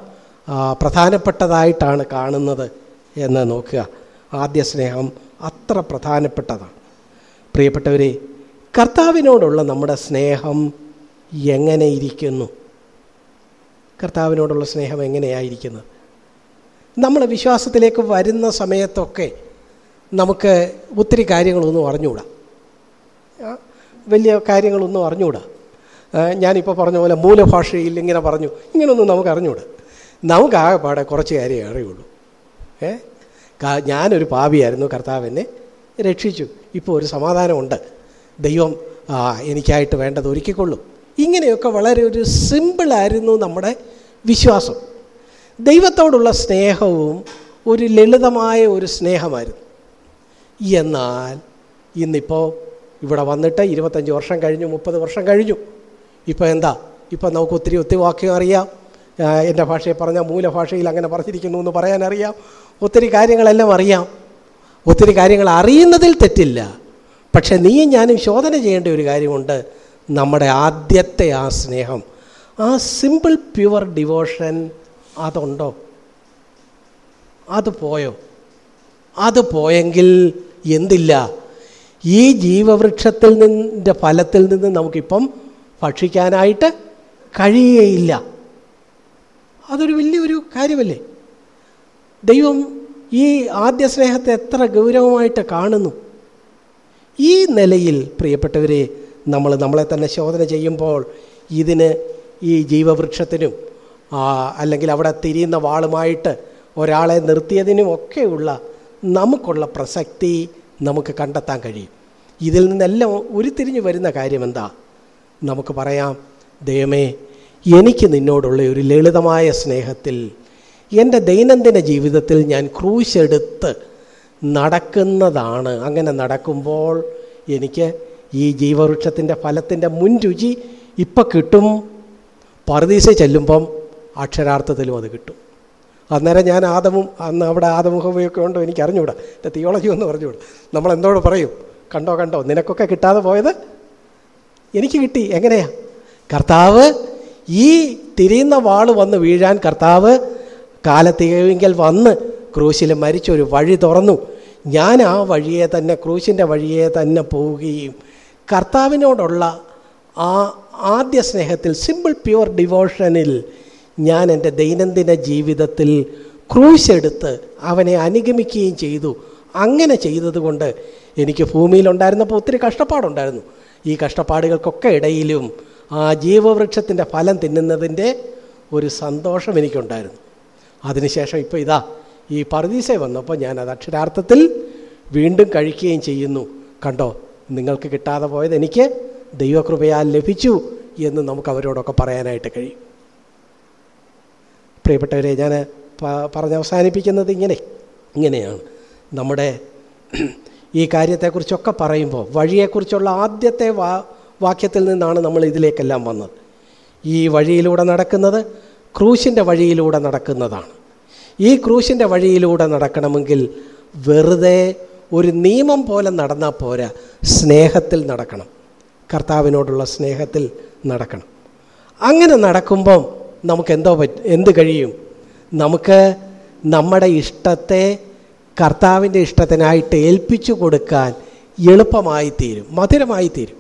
പ്രധാനപ്പെട്ടതായിട്ടാണ് കാണുന്നത് എന്ന് നോക്കുക. ആദ്യ സ്നേഹം അത്ര പ്രധാനപ്പെട്ടതാണ്. പ്രിയപ്പെട്ടവരെ കർത്താവിനോടുള്ള നമ്മുടെ സ്നേഹം എങ്ങനെ ഇരിക്കുന്നു? കർത്താവിനോടുള്ള സ്നേഹം എങ്ങനെയായിരിക്കുന്നത് നമ്മൾ വിശ്വാസത്തിലേക്ക് വരുന്ന സമയത്തൊക്കെ നമുക്ക് ഒത്തിരി കാര്യങ്ങളൊന്നും അറിഞ്ഞുകൂടാ വലിയ കാര്യങ്ങളൊന്നും അറിഞ്ഞുകൂടാ ഞാനിപ്പോൾ പറഞ്ഞ പോലെ മൂലഭാഷയിൽ ഇങ്ങനെ പറഞ്ഞു. ഇങ്ങനെയൊന്നും നമുക്ക് അറിഞ്ഞുകൂടാ നമുക്ക് ആകെപ്പാടെ കുറച്ച് കാര്യമേ അറിയുള്ളൂ. ഏ? ഞാനൊരു പാപിയായിരുന്നു. കർത്താവിനെ രക്ഷിച്ചു. ഇപ്പോൾ ഒരു സമാധാനമുണ്ട്. ദൈവം എനിക്കായിട്ട് വേണ്ടത് ഒരുക്കിക്കൊള്ളും. ഇങ്ങനെയൊക്കെ വളരെ ഒരു സിമ്പിളായിരുന്നു നമ്മുടെ വിശ്വാസം. ദൈവത്തോടുള്ള സ്നേഹവും ഒരു ലളിതമായ ഒരു സ്നേഹമായിരുന്നു. എന്നാൽ ഇന്നിപ്പോൾ ഇവിടെ വന്നിട്ട് ഇരുപത്തഞ്ച് വർഷം കഴിഞ്ഞു മുപ്പത് വർഷം കഴിഞ്ഞു. ഇപ്പോൾ എന്താ? ഇപ്പം നമുക്ക് ഒത്തിരി ഒത്തിരി വാക്യം അറിയാം. എന്റെ ഭാഷയെ പറഞ്ഞാൽ മൂലഭാഷയിൽ അങ്ങനെ പറഞ്ഞിരിക്കുന്നു എന്ന് പറയാനറിയാം. ഒത്തിരി കാര്യങ്ങളെല്ലാം അറിയാം. ഒത്തിരി കാര്യങ്ങൾ അറിയുന്നതിൽ തെറ്റില്ല. പക്ഷേ നീയും ഞാനും ശോധന ചെയ്യേണ്ട ഒരു കാര്യമുണ്ട്. നമ്മുടെ ആദ്യത്തെ ആ സ്നേഹം ആ സിമ്പിൾ പ്യുവർ ഡിവോഷൻ അതുണ്ടോ? അത് പോയോ? അത് പോയെങ്കിൽ എന്തില്ല? ഈ ജീവവൃക്ഷത്തിൽ നിന്നിന്റെ ഫലത്തിൽ നിന്ന് നമുക്കിപ്പം ഭക്ഷിക്കാനായിട്ട് കഴിയുകയില്ല അതൊരു വലിയൊരു കാര്യമല്ലേ? ദൈവം ഈ ആദ്യ സ്നേഹത്തെ എത്ര ഗൗരവമായിട്ട് കാണുന്നു. ഈ നിലയിൽ പ്രിയപ്പെട്ടവരെ നമ്മൾ നമ്മളെ തന്നെ ശോധന ചെയ്യുമ്പോൾ ഇതിന് ഈ ജീവവൃക്ഷത്തിനും അല്ലെങ്കിൽ അവിടെ തിരിയുന്ന വാളുമായിട്ട് ഒരാളെ നിർത്തിയതിനും ഒക്കെയുള്ള നമുക്കുള്ള പ്രസക്തി നമുക്ക് കണ്ടെത്താൻ കഴിയും. ഇതിൽ നിന്നെല്ലാം ഉരുത്തിരിഞ്ഞു വരുന്ന കാര്യം എന്താ നമുക്ക് പറയാം ദൈവമേ എനിക്ക് നിന്നോടുള്ള ഒരു ലളിതമായ സ്നേഹത്തിൽ എന്റെ ദൈനംദിന ജീവിതത്തിൽ ഞാൻ ക്രൂശെടുത്ത് നടക്കുന്നതാണ്. അങ്ങനെ നടക്കുമ്പോൾ എനിക്ക് ഈ ജീവവൃക്ഷത്തിന്റെ ഫലത്തിന്റെ മുൻരുചി ഇപ്പം കിട്ടും. പറുദീസ ചെല്ലുമ്പം അക്ഷരാർത്ഥത്തിലും അത് കിട്ടും. അന്നേരം ഞാൻ ആദമും അന്ന് അവിടെ ആദമുഖമൊക്കെ ഉണ്ടോ എനിക്ക് അറിഞ്ഞുകൂടാ എന്റെ തിയോളജി ഒന്ന് പറഞ്ഞുകൂടാ നമ്മൾ എന്തോട് പറയും? കണ്ടോ കണ്ടോ നിനക്കൊക്കെ കിട്ടാതെ പോയത്? എനിക്ക് കിട്ടി. എങ്ങനെയാ? കർത്താവ് ഈ തിരിയുന്ന വാൾ വന്ന് വീഴാൻ കർത്താവ് കാലത്തികെങ്കിൽ വന്ന് ക്രൂശിൽ മരിച്ചൊരു വഴി തുറന്നു. ഞാൻ ആ വഴിയെ തന്നെ ക്രൂശിന്റെ വഴിയെ തന്നെ പോവുകയും കർത്താവിനോടുള്ള ആ ആദ്യ സ്നേഹത്തിൽ സിമ്പിൾ പ്യുവർ ഡിവോഷനിൽ ഞാൻ എന്റെ ദൈനംദിന ജീവിതത്തിൽ ക്രൂശ് എടുത്ത് അവനെ അനുഗമിക്കുകയും ചെയ്തു. അങ്ങനെ ചെയ്തതുകൊണ്ട് എനിക്ക് ഭൂമിയിലുണ്ടായിരുന്നപ്പോൾ ഒത്തിരി കഷ്ടപ്പാടുണ്ടായിരുന്നു. ഈ കഷ്ടപ്പാടുകൾക്കൊക്കെ ഇടയിലും ആ ജീവവൃക്ഷത്തിന്റെ ഫലം തിന്നുന്നതിന്റെ ഒരു സന്തോഷം എനിക്കുണ്ടായിരുന്നു. അതിനുശേഷം ഇപ്പോൾ ഇതാ ഈ പർദീസെ വന്നപ്പോൾ ഞാൻ അത് അക്ഷരാർത്ഥത്തിൽ വീണ്ടും കഴിക്കുകയും ചെയ്യുന്നു. കണ്ടോ നിങ്ങൾക്ക് കിട്ടാതെ പോയത് എനിക്ക് ദൈവകൃപയാൽ ലഭിച്ചു എന്ന് നമുക്ക് അവരോടൊക്കെ പറയാനായിട്ട് കഴിയും. പ്രിയപ്പെട്ടവരെ ഞാൻ പറഞ്ഞ് അവസാനിപ്പിക്കുന്നത് ഇങ്ങനെ ഇങ്ങനെയാണ്. നമ്മുടെ ഈ കാര്യത്തെക്കുറിച്ചൊക്കെ പറയുമ്പോൾ വഴിയെക്കുറിച്ചുള്ള ആദ്യത്തെ വാ വാക്യത്തിൽ നിന്നാണ് നമ്മൾ ഇതിലേക്കെല്ലാം വന്നത്. ഈ വഴിയിലൂടെ നടക്കുന്നത് ക്രൂശിന്റെ വഴിയിലൂടെ നടക്കുന്നതാണ്. ഈ ക്രൂശിന്റെ വഴിയിലൂടെ നടക്കണമെങ്കിൽ വെറുതെ ഒരു നിയമം പോലെ നടന്നാൽ പോരാ സ്നേഹത്തിൽ നടക്കണം. കർത്താവിനോടുള്ള സ്നേഹത്തിൽ നടക്കണം. അങ്ങനെ നടക്കുമ്പം നമുക്ക് എന്തോ പറ്റ എന്ത് കഴിയും? നമുക്ക് നമ്മുടെ ഇഷ്ടത്തെ കർത്താവിന്റെ ഇഷ്ടത്തിനായിട്ട് ഏൽപ്പിച്ചു കൊടുക്കാൻ എളുപ്പമായി തീരും മധുരമായി തീരും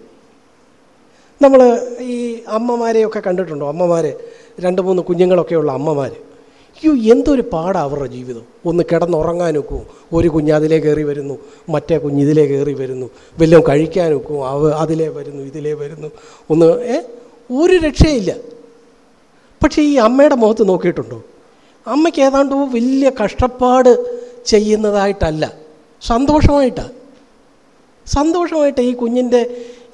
നമ്മൾ ഈ അമ്മമാരെയൊക്കെ കണ്ടിട്ടുണ്ടോ? അമ്മമാർ രണ്ട് മൂന്ന് കുഞ്ഞുങ്ങളൊക്കെയുള്ള അമ്മമാർ അയ്യോ എന്തൊരു പാടാണ് അവരുടെ ജീവിതം. ഒന്ന് കിടന്നുറങ്ങാനൊക്കും ഒരു കുഞ്ഞ് അതിലേ കയറി വരുന്നു മറ്റേ കുഞ്ഞ് ഇതിലേ കയറി വരുന്നു വല്ലതും കഴിക്കാനൊക്കും അവ അതിലേ വരുന്നു ഇതിലേ വരുന്നു. ഒന്ന് ഏ? ഒരു രക്ഷയില്ല. പക്ഷേ ഈ അമ്മയുടെ മുഖത്ത് നോക്കിയിട്ടുണ്ടോ? അമ്മയ്ക്ക് ഏതാണ്ട് വലിയ കഷ്ടപ്പാട് ചെയ്യുന്നതായിട്ടല്ല. സന്തോഷമായിട്ടാണ് സന്തോഷമായിട്ട് ഈ കുഞ്ഞിന്റെ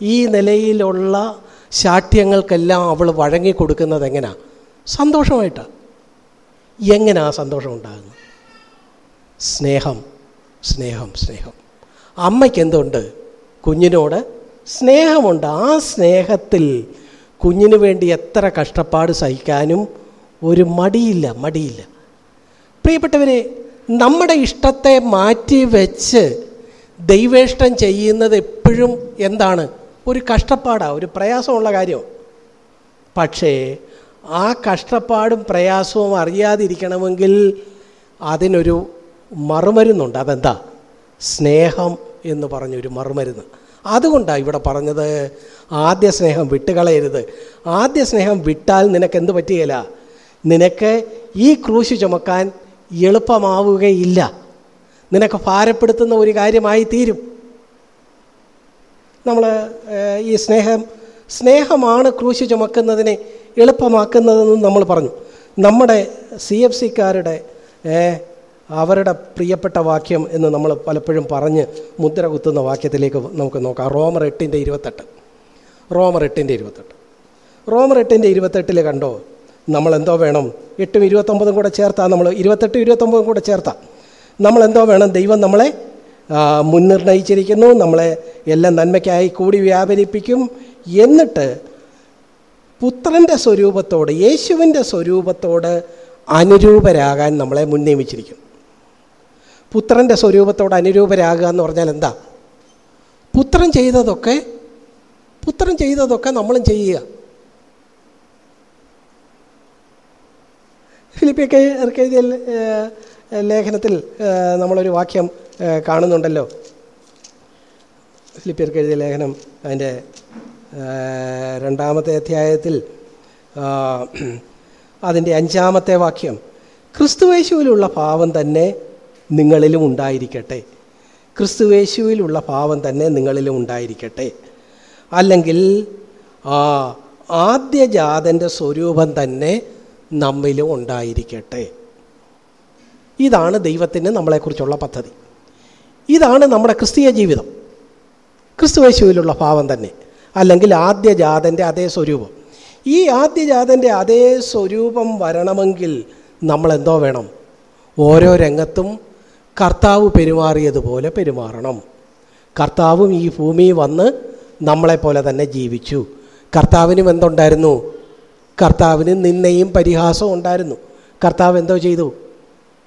ഈ നിലയിലുള്ള ശാഠ്യങ്ങൾക്കെല്ലാം അവൾ വഴങ്ങി കൊടുക്കുന്നത് എങ്ങനെയാണ് സന്തോഷമായിട്ടാണ് എങ്ങനെയാ സന്തോഷം ഉണ്ടാകുന്നത് സ്നേഹം സ്നേഹം സ്നേഹം. അമ്മയ്ക്ക് എന്തുണ്ട് കുഞ്ഞിനോട് സ്നേഹമുണ്ട്. ആ സ്നേഹത്തിൽ കുഞ്ഞിന് വേണ്ടി എത്ര കഷ്ടപ്പാട് സഹിക്കാനും ഒരു മടിയില്ല മടിയില്ല. പ്രിയപ്പെട്ടവരെ നമ്മുടെ ഇഷ്ടത്തെ മാറ്റി വെച്ച് ദൈവേഷ്ടം ചെയ്യുന്നത് എപ്പോഴും എന്താണ്? ഒരു കഷ്ടപ്പാടാണ് ഒരു പ്രയാസമുള്ള കാര്യം? പക്ഷേ ആ കഷ്ടപ്പാടും പ്രയാസവും അറിയാതിരിക്കണമെങ്കിൽ അതിനൊരു മറുമരുന്നുണ്ട്. അതെന്താ? സ്നേഹം എന്ന് പറഞ്ഞൊരു മറുമരുന്ന്. അതുകൊണ്ടാണ് ഇവിടെ പറഞ്ഞത് ആദ്യ സ്നേഹം വിട്ടുകളയരുത്. ആദ്യ സ്നേഹം വിട്ടാൽ നിനക്ക് എന്ത് പറ്റുകയില്ല നിനക്ക് ഈ ക്രൂശ് ചുമക്കാൻ എളുപ്പമാവുകയില്ല. നിനക്ക് ഭാരപ്പെടുത്തുന്ന ഒരു കാര്യമായി തീരും. നമ്മൾ ഈ സ്നേഹം സ്നേഹമാണ് ക്രൂശ് ചുമക്കുന്നതിനെ എളുപ്പമാക്കുന്നതെന്ന് നമ്മൾ പറഞ്ഞു. നമ്മുടെ സി എഫ് സിക്കാരുടെ അവരുടെ പ്രിയപ്പെട്ട വാക്യം എന്ന് നമ്മൾ പലപ്പോഴും പറഞ്ഞ് മുദ്ര കുത്തുന്ന വാക്യത്തിലേക്ക് നമുക്ക് നോക്കാം. റോമർ എട്ടിന്റെ ഇരുപത്തെട്ട്. റോമർ എട്ടിന്റെ ഇരുപത്തെട്ട്. റോമർ എട്ടിന്റെ ഇരുപത്തെട്ടിൽ കണ്ടോ? നമ്മൾ എന്തോ വേണം? എട്ടും ഇരുപത്തൊമ്പതും കൂടെ ചേർത്താൽ നമ്മൾ ഇരുപത്തെട്ടും ഇരുപത്തൊമ്പതും കൂടെ ചേർത്താം. നമ്മൾ എന്തോ വേണം? ദൈവം നമ്മളെ മുൻനിർണയിച്ചിരിക്കുന്നു. നമ്മളെ എല്ലാം നന്മയ്ക്കായി കൂടി വ്യാപരിപ്പിക്കും. എന്നിട്ട് പുത്രന്റെ സ്വരൂപത്തോട് യേശുവിന്റെ സ്വരൂപത്തോട് അനുരൂപരാകാൻ നമ്മളെ മുൻ നിയമിച്ചിരിക്കും പുത്രന്റെ സ്വരൂപത്തോട് അനുരൂപരാകുക എന്ന് പറഞ്ഞാൽ എന്താ? പുത്രൻ ചെയ്തതൊക്കെ പുത്രൻ ചെയ്തതൊക്കെ നമ്മളും ചെയ്യുക. ഫിലിപ്പിയൊക്കെ എഴുതിയ ലേഖനത്തിൽ നമ്മളൊരു വാക്യം കാണുന്നുണ്ടല്ലോ. ഫിലിപ്പിയർക്ക് എഴുതിയ ലേഖനം അതിന്റെ രണ്ടാമത്തെ അധ്യായത്തിൽ അതിന്റെ അഞ്ചാമത്തെ വാക്യം ക്രിസ്തുവേശുവിലുള്ള ഭാവം തന്നെ നിങ്ങളിലും ഉണ്ടായിരിക്കട്ടെ. ക്രിസ്തുവേശുവിലുള്ള ഭാവം തന്നെ നിങ്ങളിലും ഉണ്ടായിരിക്കട്ടെ. അല്ലെങ്കിൽ ആ ആദ്യജാതന്റെ സ്വരൂപം തന്നെ നമ്മിലും ഉണ്ടായിരിക്കട്ടെ. ഇതാണ് ദൈവത്തിന് നമ്മളെക്കുറിച്ചുള്ള പദ്ധതി. ഇതാണ് നമ്മുടെ ക്രിസ്തീയ ജീവിതം. ക്രിസ്തുവേശുവിലുള്ള ഭാവം തന്നെ. അല്ലെങ്കിൽ ആദ്യജാതന്റെ അതേ സ്വരൂപം. ഈ ആദ്യജാതന്റെ അതേ സ്വരൂപം വരണമെങ്കിൽ നമ്മളെന്തോ വേണം? ഓരോ രംഗത്തും കർത്താവ് പെരുമാറിയതുപോലെ പെരുമാറണം. കർത്താവും ഈ ഭൂമി വന്ന് നമ്മളെപ്പോലെ തന്നെ ജീവിച്ചു. കർത്താവിനും എന്തുണ്ടായിരുന്നു? കർത്താവിന് നിന്നയും പരിഹാസവും ഉണ്ടായിരുന്നു. കർത്താവ് എന്തോ ചെയ്തു?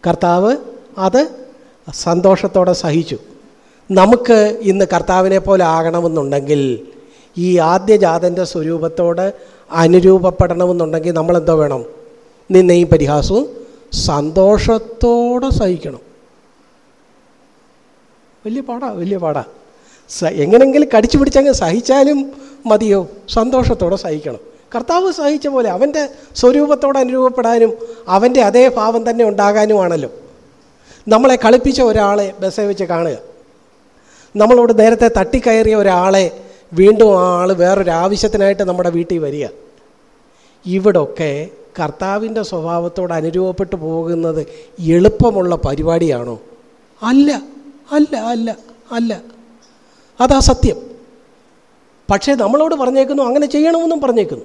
കർത്താവ് അത് സന്തോഷത്തോടെ സഹിച്ചു. നമുക്ക് ഇന്ന് കർത്താവിനെ പോലെ ആകണമെന്നുണ്ടെങ്കിൽ ഈ ആദ്യജാതന്റെ സ്വരൂപത്തോട് അനുരൂപപ്പെടണമെന്നുണ്ടെങ്കിൽ നമ്മളെന്തോ വേണം? നിന്നയും പരിഹാസവും സന്തോഷത്തോടെ സഹിക്കണം. വലിയ പാടാ വലിയ പാടാ. സ എങ്ങനെങ്കിലും കടിച്ചു പിടിച്ചങ്ങ് സഹിച്ചാലും മതിയോ? സന്തോഷത്തോടെ സഹിക്കണം. കർത്താവ് സഹിച്ച പോലെ അവന്റെ സ്വരൂപത്തോടെ അനുരൂപപ്പെടാനും അവന്റെ അതേ ഭാവം തന്നെ ഉണ്ടാകാനുമാണല്ലോ. നമ്മളെ കളിപ്പിച്ച ഒരാളെ ബസ്സേ വെച്ച് കാണുക. നമ്മളോട് നേരത്തെ തട്ടിക്കയറിയ ഒരാളെ വീണ്ടും ആ ആൾ വേറൊരു ആവശ്യത്തിനായിട്ട് നമ്മുടെ വീട്ടിൽ വരിക. ഇവിടൊക്കെ കർത്താവിന്റെ സ്വഭാവത്തോട് അനുരൂപപ്പെട്ടു പോകുന്നത് എളുപ്പമുള്ള പരിപാടിയാണോ? അല്ല. അല്ല അല്ല അല്ല. അതാ സത്യം. പക്ഷേ നമ്മളോട് പറഞ്ഞേക്കുന്നു അങ്ങനെ ചെയ്യണമെന്നും പറഞ്ഞേക്കുന്നു.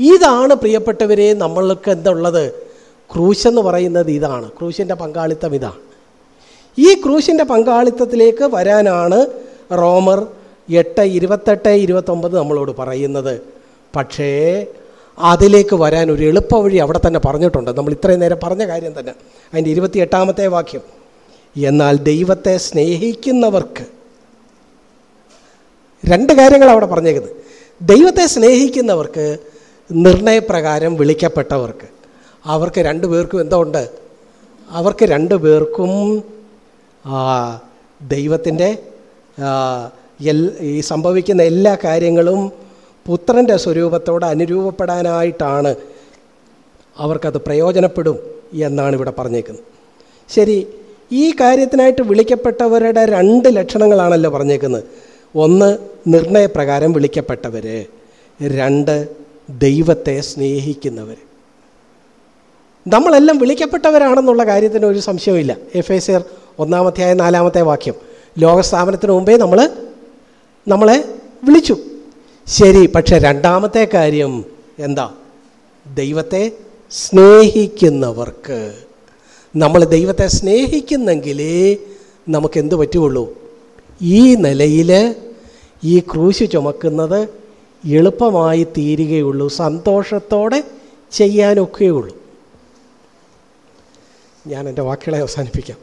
ഇതാണ് പ്രിയപ്പെട്ടവരെ നമ്മൾക്ക് എന്തുള്ളത്? ക്രൂശെന്ന് പറയുന്നത് ഇതാണ്. ക്രൂശിന്റെ പങ്കാളിത്തം ഇതാണ്. ഈ ക്രൂശിന്റെ പങ്കാളിത്തത്തിലേക്ക് വരാനാണ് റോമർ എട്ട് ഇരുപത്തെട്ട് ഇരുപത്തൊമ്പത് നമ്മളോട് പറയുന്നത്. പക്ഷേ അതിലേക്ക് വരാൻ ഒരു എളുപ്പവഴി അവിടെ തന്നെ പറഞ്ഞിട്ടുണ്ട്. നമ്മൾ ഇത്രയും നേരം പറഞ്ഞ കാര്യം തന്നെ. അതിന്റെ ഇരുപത്തി എട്ടാമത്തെ വാക്യം. എന്നാൽ ദൈവത്തെ സ്നേഹിക്കുന്നവർക്ക് രണ്ട് കാര്യങ്ങൾ അവിടെ പറഞ്ഞേക്കുന്നത്. ദൈവത്തെ സ്നേഹിക്കുന്നവർക്ക് നിർണയപ്രകാരം വിളിക്കപ്പെട്ടവർക്ക്. അവർക്ക് രണ്ടു പേർക്കും എന്തോ ഉണ്ട്? അവർക്ക് രണ്ടു പേർക്കും ദൈവത്തിന്റെ എൽ ഈ സംഭവിക്കുന്ന എല്ലാ കാര്യങ്ങളും പുത്രന്റെ സ്വരൂപത്തോട് അനുരൂപപ്പെടാനായിട്ടാണ് അവർക്കത് പ്രയോജനപ്പെടും എന്നാണ് ഇവിടെ പറഞ്ഞേക്കുന്നത്. ശരി ഈ കാര്യത്തിനായിട്ട് വിളിക്കപ്പെട്ടവരുടെ രണ്ട് ലക്ഷണങ്ങളാണല്ലോ പറഞ്ഞേക്കുന്നത്. ഒന്ന് നിർണയപ്രകാരം വിളിക്കപ്പെട്ടവർ രണ്ട് ദൈവത്തെ സ്നേഹിക്കുന്നവർ നമ്മളെല്ലാം വിളിക്കപ്പെട്ടവരാണെന്നുള്ള കാര്യത്തിന് ഒരു സംശയമില്ല എഫ് എ ആർ ഒന്നാമത്തെയായ നാലാമത്തെ വാക്യം. ലോകസ്ഥാപനത്തിന് മുമ്പേ നമ്മൾ നമ്മളെ വിളിച്ചു. ശരി പക്ഷെ രണ്ടാമത്തെ കാര്യം എന്താ? ദൈവത്തെ സ്നേഹിക്കുന്നവർക്ക്. നമ്മൾ ദൈവത്തെ സ്നേഹിക്കുന്നെങ്കിലേ നമുക്ക് എന്ത് പറ്റുള്ളൂ? ഈ നിലയിൽ ഈ ക്രൂശ് ചുമക്കുന്നത് എളുപ്പമായി തീരുകയുള്ളൂ സന്തോഷത്തോടെ ചെയ്യാനൊക്കെയുള്ളൂ. ഞാൻ എന്റെ വാക്കുകളെ അവസാനിപ്പിക്കാം.